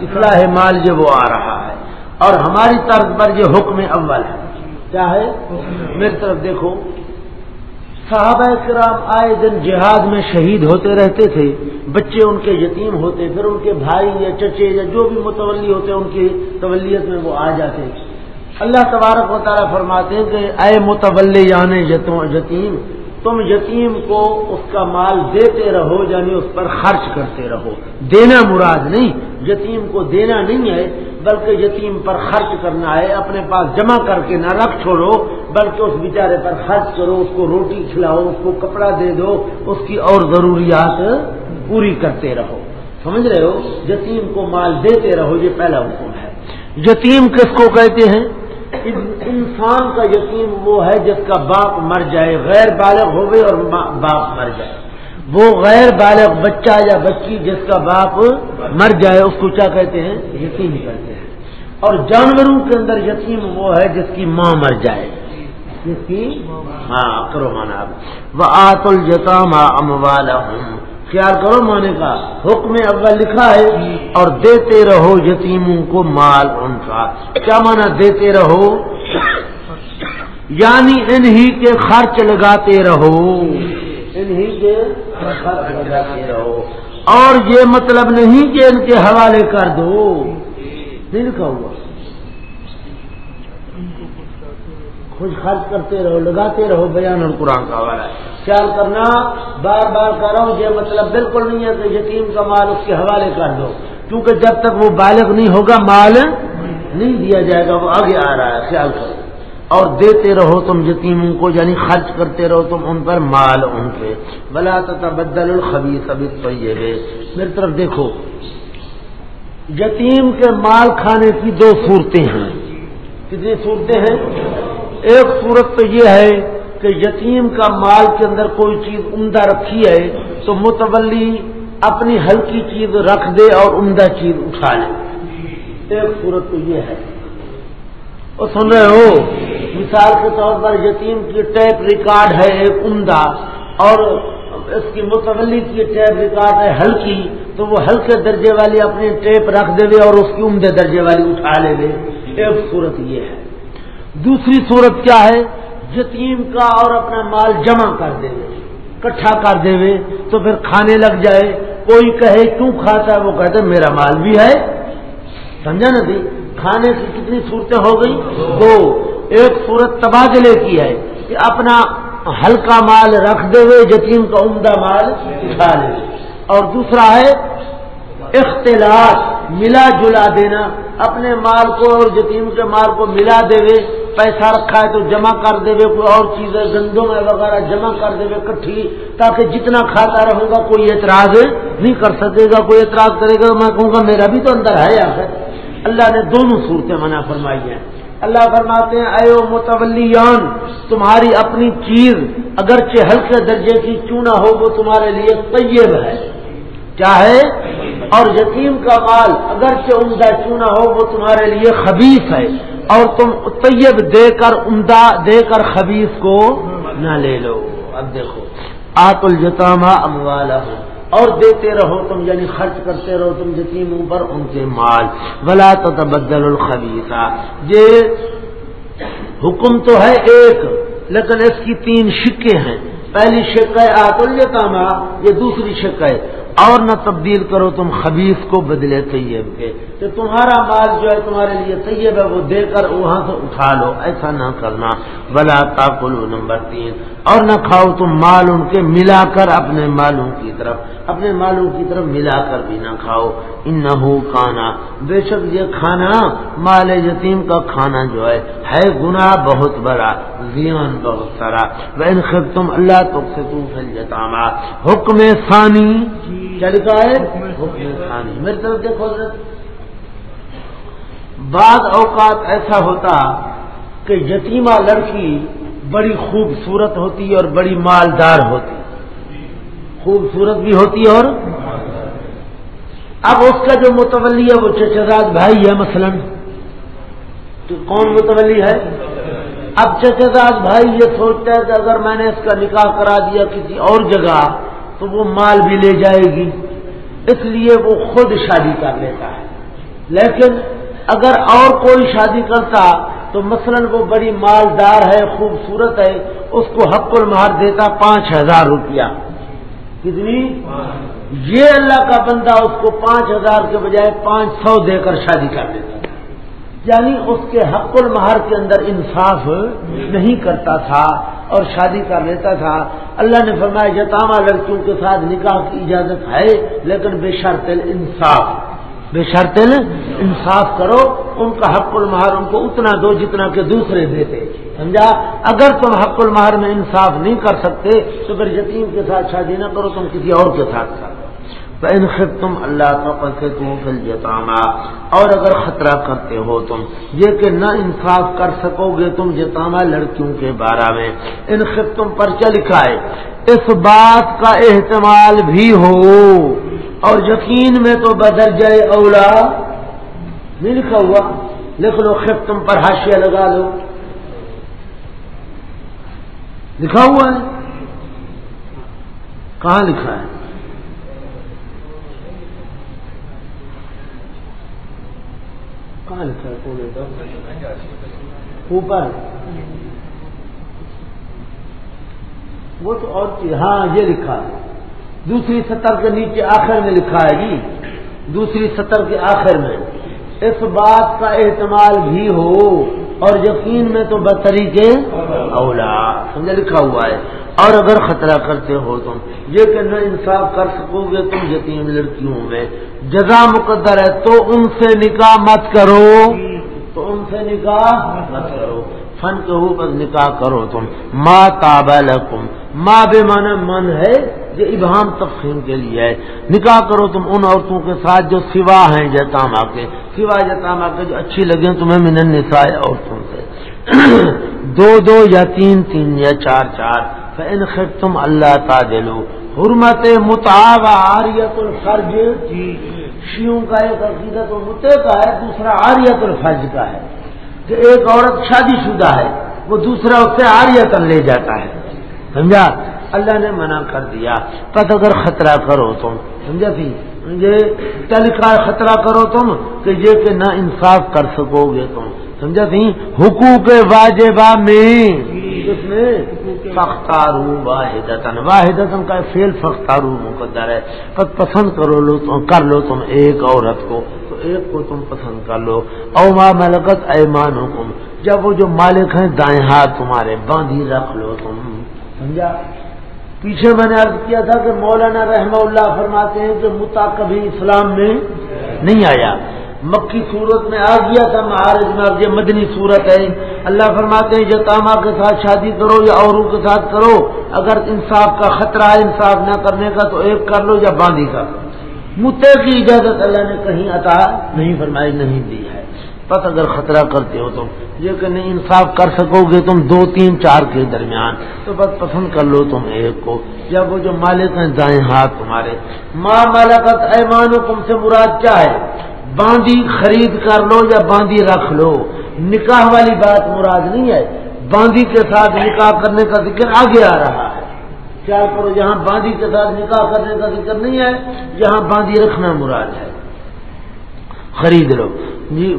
اصلاح مال جو وہ آ رہا ہے۔ اور ہماری طرز پر یہ حکم اول ہے۔ کیا ہے؟ میری طرف دیکھو۔ صحابہ کرام آئے دن جہاد میں شہید ہوتے رہتے تھے۔ بچے ان کے یتیم ہوتے، پھر ان کے بھائی یا چچے یا جو بھی متولی ہوتے، ان کی تولیت میں وہ آ جاتے۔ اللہ تبارک و تعالیٰ فرماتے ہیں کہ اے متولی یعنی یتیم تم یتیم کو اس کا مال دیتے رہو یعنی اس پر خرچ کرتے رہو۔ دینا مراد نہیں، یتیم کو دینا نہیں ہے، بلکہ یتیم پر خرچ کرنا ہے، اپنے پاس جمع کر کے نہ رکھ چھوڑو، بلکہ اس بیچارے پر خرچ کرو، اس کو روٹی کھلاؤ، اس کو کپڑا دے دو، اس کی اور ضروریات پوری کرتے رہو۔ سمجھ رہے ہو؟ یتیم کو مال دیتے رہو، یہ پہلا حکم ہے۔ یتیم کس کو کہتے ہیں؟ انسان کا یتیم وہ ہے جس کا باپ مر جائے، غیر بالغ ہوئے اور باپ مر جائے۔ وہ غیر بالغ بچہ یا بچی جس کا باپ مر جائے، اس کو کیا کہتے ہیں؟ یتیم کہتے ہیں۔ اور جانوروں کے اندر یتیم وہ ہے جس کی ماں مر جائے۔ جس کی ہاں کرو مانا وہ آت الجتام اموال خیال کرو مانے کا۔ حکم اول لکھا ہے اور دیتے رہو یتیموں کو مال ان کا۔ کیا مانا دیتے رہو؟ یعنی انہی کے خرچ لگاتے رہو۔ انہی کے خرچ لگاتے رہو۔ اور یہ مطلب نہیں کہ ان کے حوالے کر دو۔ نہیں لکھا ہوا۔ کچھ خرچ کرتے رہو، لگاتے رہو بیان اور قرآن کا حوالہ خیال کرنا، بار بار کر رہا ہوں یہ مطلب بالکل نہیں ہے کہ یتیم کا مال اس کے حوالے کر دو۔ کیونکہ جب تک وہ بالغ نہیں ہوگا، مال نہیں دیا جائے گا، وہ آگے آ رہا ہے۔ خیال کرو۔ اور دیتے رہو تم یتیموں کو یعنی خرچ کرتے رہو تم ان پر مال ان کے۔ بلا تبدل الخبی سبھی تو یہ میری طرف دیکھو، یتیم کے مال کھانے کی دو صورتیں ہیں۔ کتنی صورتیں ہیں؟ ایک صورت تو یہ ہے کہ یتیم کا مال کے اندر کوئی چیز عمدہ رکھی ہے، تو متولی اپنی ہلکی چیز رکھ دے اور عمدہ چیز اٹھا لے۔ ایک صورت تو یہ ہے۔ اور سن رہے ہو؟ مثال کے طور پر یتیم کی ٹیپ ریکارڈ ہے ایک عمدہ، اور اس کی متولی کی ٹیپ ریکارڈ ہے ہلکی، تو وہ ہلکے درجے والی اپنی ٹیپ رکھ دے اور اس کی عمدے درجے والی اٹھا لے دے ایک صورت یہ ہے۔ دوسری صورت کیا ہے؟ یتیم کا اور اپنا مال جمع کر دے کٹھا کر دے تو پھر کھانے لگ جائے۔ کوئی کہے، کیوں کھاتا ہے؟ وہ کہتے میرا مال بھی ہے۔ سمجھا نا جی؟ کھانے کی کتنی صورتیں ہو گئی دو۔ ایک صورت تبادلے کی ہے کہ اپنا ہلکا مال رکھ دے ہوئے، یتیم کا عمدہ مال اٹھا لے۔ اور دوسرا ہے اختلاط ملا جلا دینا۔ اپنے مال کو اور یتیم کے مال کو ملا دے پیسہ رکھا ہے تو جمع کر دے کوئی اور چیزیں گندوں میں وغیرہ جمع کر دے کٹھی، تاکہ جتنا کھاتا رہوں گا کوئی اعتراض نہیں کر سکے گا، کوئی اعتراض کرے گا۔ میں کہوں گا، میرا بھی تو اندر ہے آخر اللہ نے دونوں صورتیں منع فرمائی ہیں۔ اللہ فرماتے ہیں، اے متولیان، تمہاری اپنی چیز اگرچہ ہلکے درجے کی چونا ہو، وہ تمہارے لیے طیب ہے۔ کیا ہے اور یتیم کا مال اگرچہ عمدہ چونا ہو، وہ تمہارے لیے خبیص ہے اور تم طیب دے کر عمدہ دے کر خبیص کو نہ لے لو۔ اب دیکھو آت الجتامہ اموالا ہو اور دیتے رہو تم یعنی خرچ کرتے رہو تم یتیموں پر ان کے مال۔ بلا تو تبدل الخبیسہ یہ حکم تو ہے ایک، لیکن اس کی تین شکے ہیں۔ پہلی شک ہے آت الجتامہ یہ دوسری شک ہے۔ اور نہ تبدیل کرو، تم خبیص کو بدلے طیب کے۔ کہ تمہارا مال جو ہے تمہارے لیے طیب ہے، وہ دے کر وہاں سے اٹھا لو۔ ایسا نہ کرنا۔ بلا تاکلو نمبر تین اور نہ کھاؤ تم مال ان کے، ملا کر اپنے مالوں کی طرف۔ اپنے مالوں کی طرف ملا کر بھی نہ کھاؤ۔ ان نہ ہو کھانا بے شک یہ کھانا مال یتیم کا کھانا جو ہے ہے گناہ بہت بڑا، زیان بہت سارا۔ بین خب تم اللہ تو سے تم حکم ثانی۔ کیا لکھا ہے، حکم میری طرف دیکھو بعض اوقات ایسا ہوتا کہ یتیمہ لڑکی بڑی خوبصورت ہوتی اور بڑی مالدار ہوتی۔ خوبصورت بھی ہوتی اور اب اس کا جو متولی ہے، وہ چچراج بھائی ہے مثلا۔ تو کون متولی ہے؟ اب چچراج بھائی یہ سوچتا ہے کہ اگر میں نے اس کا نکاح کرا دیا کسی اور جگہ تو وہ مال بھی لے جائے گی۔ اس لیے وہ خود شادی کر لیتا ہے۔ لیکن اگر اور کوئی شادی کرتا تو مثلا وہ بڑی مالدار ہے، خوبصورت ہے، اس کو حق المہار دیتا پانچ ہزار روپیہ۔ کتنی؟ یہ اللہ کا بندہ اس کو پانچ ہزار کے بجائے پانچ سو دے کر شادی کر دیتا۔ یعنی اس کے حق المہر کے اندر انصاف نہیں کرتا تھا۔ اور شادی کر لیتا تھا۔ اللہ نے فرمایا جتامہ لڑکیوں کے ساتھ نکاح کی اجازت ہے، لیکن بے شرط انصاف بے شرط انصاف کرو، ان کا حق المہر ان کو اتنا دو جتنا کہ دوسرے دیتے۔ سمجھا؟ اگر تم حق المہر میں انصاف نہیں کر سکتے، تو پھر یتیم کے ساتھ شادی نہ کرو، تم کسی اور کے ساتھ۔ کرو ان خط تم اللہ کا پسے تم فل جتانا اور اگر خطرہ کرتے ہو تم، یہ کہ نہ انصاف کر سکو گے تم جتاما لڑکیوں کے بارے میں۔ ان خط تم پر چل اس بات کا احتمال بھی ہو۔ اور یقین میں تو بدل جائے اولا۔ نہیں لکھا ہوا۔ لکھ لو خط تم پر حاشیہ لگا لو۔ لکھا ہوا ہے؟ کہاں لکھا ہے؟ کہاں لکھا ہے؟ اوپر۔ وہ تو اور چیز ہاں یہ لکھا ہے۔ دوسری سطر کے نیچے آخر میں لکھا ہے جی۔ دوسری سطر کے آخر میں۔ اس بات کا احتمال بھی ہو اور یقین میں تو بطری کے اولا۔ سمجھا لکھا ہوا ہے۔ اور اگر خطرہ کرتے ہو تم، یہ کہ نہ انصاف کر سکو گے تم یتیم لڑکیوں میں۔ جزا مقدر ہے تو ان سے نکاح مت کرو۔ تو ان سے نکاح مت کرو۔ فن کے اوپر نکاح کرو تم۔ ماں تابع ماں بے مانا من ہے، یہ ابہام تقسیم کے لیے ہے۔ نکاح کرو تم ان عورتوں کے ساتھ جو سوا ہیں جتاما کے۔ سوا جتاما کے جو اچھی لگے تمہیں من نسا عورتوں سے۔ دو دو یا تین تین یا چار چار فین خط تم اللہ تا دلو حرمت متعب آریت الفرج شیوں کا ایک عقیدت و کا ہے، دوسرا آریت الفرج کا ہے۔ کہ ایک عورت شادی شدہ ہے، وہ دوسرا اس سے آریت لے جاتا ہے۔ سمجھا؟ اللہ نے منع کر دیا۔ پت اگر خطرہ کرو تم سمجھا تھی یہ چل کا خطرہ کرو تم کہ یہ کہ نہ انصاف کر سکو گے تم سمجھا تھی حقوق واجبہ میں۔ اس میں؟ فختارو واحد واحد کا فیل فختارو مقدر ہے۔ پت پسند کرو لو تم کر لو تم ایک عورت کو۔ تو ایک کو تم پسند کر لو۔ او ماں ملکت ایمان جب وہ جو مالک ہیں دائیں ہاتھ تمہارے باندھی رکھ لو تم۔ سمجھا؟ پیچھے میں نے عرض کیا تھا کہ مولانا رحمہ اللہ فرماتے ہیں کہ متا کبھی اسلام میں نہیں آیا۔ مکی صورت میں آ گیا تھا مہارج میں اب یہ مدنی صورت ہے۔ اللہ فرماتے ہیں جتاما کے ساتھ شادی کرو یا اوروں کے ساتھ کرو، اگر انصاف کا خطرہ ہے انصاف نہ کرنے کا، تو ایک کر لو یا باندھی کا۔ متے کی اجازت اللہ نے کہیں عطا نہیں فرمائی، نہیں دی ہے۔ پس اگر خطرہ کرتے ہو تم، یہ کہ نہیں انصاف کر سکو گے تم دو، تین، چار کے درمیان، تو بس پسند کر لو تم ایک کو۔ یا وہ جو مالک ہیں، دائیں ہاتھ تمہارے۔ ماں مالکت ایمان تم سے مراد کیا ہے؟ باندھی خرید کر لو یا باندھی رکھ لو، نکاح والی بات مراد نہیں ہے۔ باندھی کے ساتھ نکاح کرنے کا ذکر آگے آ رہا ہے۔ کیا کرو جہاں باندھی کے ساتھ نکاح کرنے کا ذکر نہیں ہے جہاں باندھی رکھنا مراد ہے۔ خرید لو۔ جی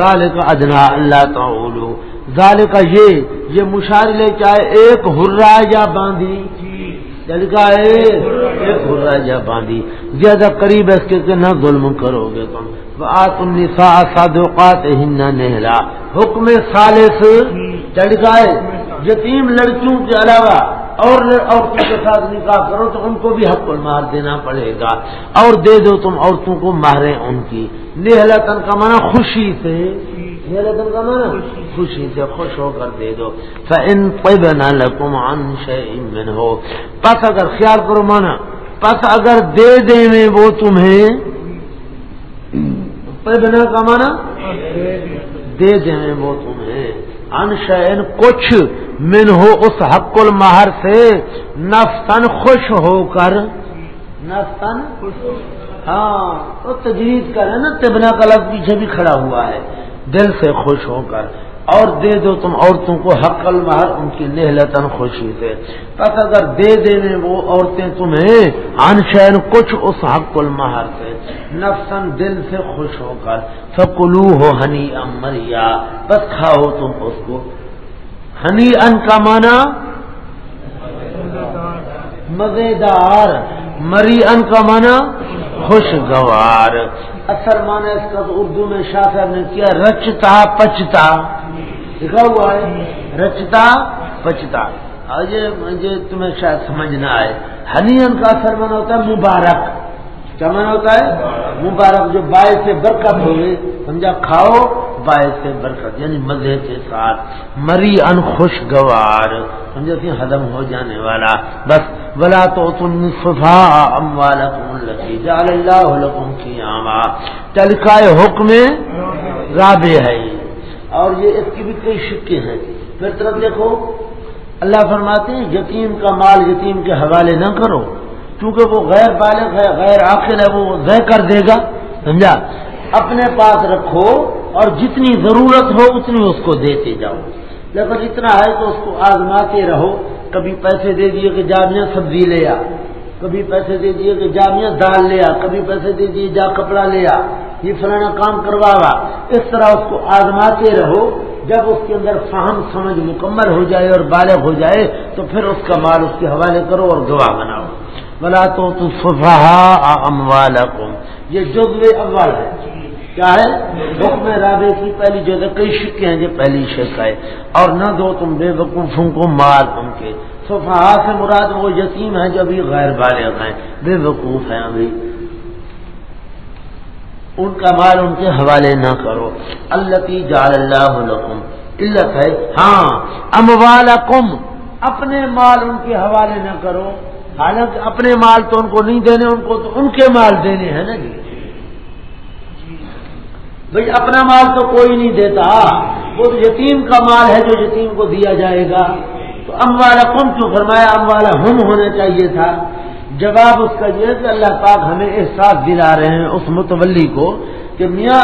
ظال کا ادنا، اللہ تعالو ظال کا یہ یہ مشار چاہے ایک ہررا یا باندھی چل یعنی کا ایک باندھی۔ زیادہ قریب ہے اس کے کہ نہ ظلم کرو گے تم۔ آت النساء صادقات ہن نہلا حکم سالس چڑھ یتیم لڑکیوں کے علاوہ اور عورتوں کے ساتھ نکاح کرو تو ان کو بھی حق المار دینا پڑے گا۔ اور دے دو تم عورتوں کو مارے ان کی۔ نہلتن کا مانا خوشی سے۔ نہلتن کا مانا خوشی سے خوش ہو کر دے دو۔ ان پیبنا لکم عن شیئن ہو پس اگر خیال کرو مانا پس اگر دے دے وہ تمہیں پیبنا کا مانا دے دے وہ تمہیں۔ انشین کچھ من ہو اس حق المہر سے نفتن خوش ہو کر۔ نفتن ہاں تو تجویز کر ہے نا تبنا کا لفظ پیچھے بھی کھڑا ہوا ہے۔ دل سے خوش ہو کر۔ اور دے دو تم عورتوں کو حق المہر، ان کی نہلتن خوشی سے بس اگر دے دینے وہ عورتیں تمہیں انشین کچھ اس حق المہر سے۔ نفسن دل سے خوش ہو کر۔ فکلو ہو ہنی امریا بس کھاؤ تم اس کو۔ ہنی ان کا مانا مزیدار۔ مری ان کا مانا خوشگوار۔ اثر مانا اس کا تو اردو میں شاہ صاحب نے کیا، رچتا پچتا۔ لکھا ہوا ہے، رچتا، پچتا۔ یہ تمہیں شاید سمجھ نہ آئے۔ ہنی ان کا اثر مانا ہوتا ہے مبارک۔ کیا مانا ہوتا ہے؟ مبارک جو باعث سے برکت ہوئے۔ سمجھا؟ کھاؤ، باعث سے برکت۔ یعنی مزے کے ساتھ۔ مری ان خوشگوار۔ سمجھا؟ کہ ہدم ہو جانے والا۔ بس بلا تو تم صفا ام والا جال اللہ کی آما تلکائے حکم رابع ہے اور یہ اس کی بھی کئی شکے ہیں۔ پھر طرف دیکھو، اللہ فرماتے ہیں یتیم کا مال یتیم کے حوالے نہ کرو کیونکہ وہ غیر بالغ ہے، غیر آخر ہے، وہ ضے کر دے گا۔ سمجھا؟ اپنے پاس رکھو اور جتنی ضرورت ہو اتنی اس کو دیتے جاؤ۔ لیکن اتنا ہے تو اس کو آزماتے رہو۔ کبھی پیسے دے دیے کہ جامعہ سبزی لے آ، کبھی پیسے دے دیے کہ جامعہ دال لے آ، کبھی پیسے دے دیے جا کپڑا لے آ۔ یہ فلانا کام کروا اس طرح اس کو آزماتے رہو۔ جب اس کے اندر فہم، سمجھ مکمل ہو جائے اور بالغ ہو جائے، تو پھر اس کا مال اس کے حوالے کرو اور گواہ بناؤ۔ بلا تو اموالکم یہ جزو اول ہے کیا ہے؟ حکم رابع کی پہلی جو کئی شکے ہیں جو پہلی شک ہے اور نہ دو تم بے وقوفوں کو، مال ان کے۔ صفحہ سے مراد وہ یتیم ہیں جو ابھی غیر بالغ ہیں۔ بے وقوف ہیں ابھی۔ ان کا مال ان کے حوالے نہ کرو۔ اللہ کی جال اللہ لکم علت ہے ہاں اموالکم اپنے مال ان کے حوالے نہ کرو۔ حالانکہ اپنے مال تو ان کو نہیں دینے، ان کو تو ان کے مال دینے ہیں نا جی۔ بھائی اپنا مال تو کوئی نہیں دیتا۔ وہ تو یتیم کا مال ہے جو یتیم کو دیا جائے گا۔ تو ام والا کم کیوں فرمایا؟ ام والا ہم ہونا چاہیے تھا۔ جواب اس کا یہ کہ اللہ پاک ہمیں احساس دلا رہے ہیں اس متولی کو کہ میاں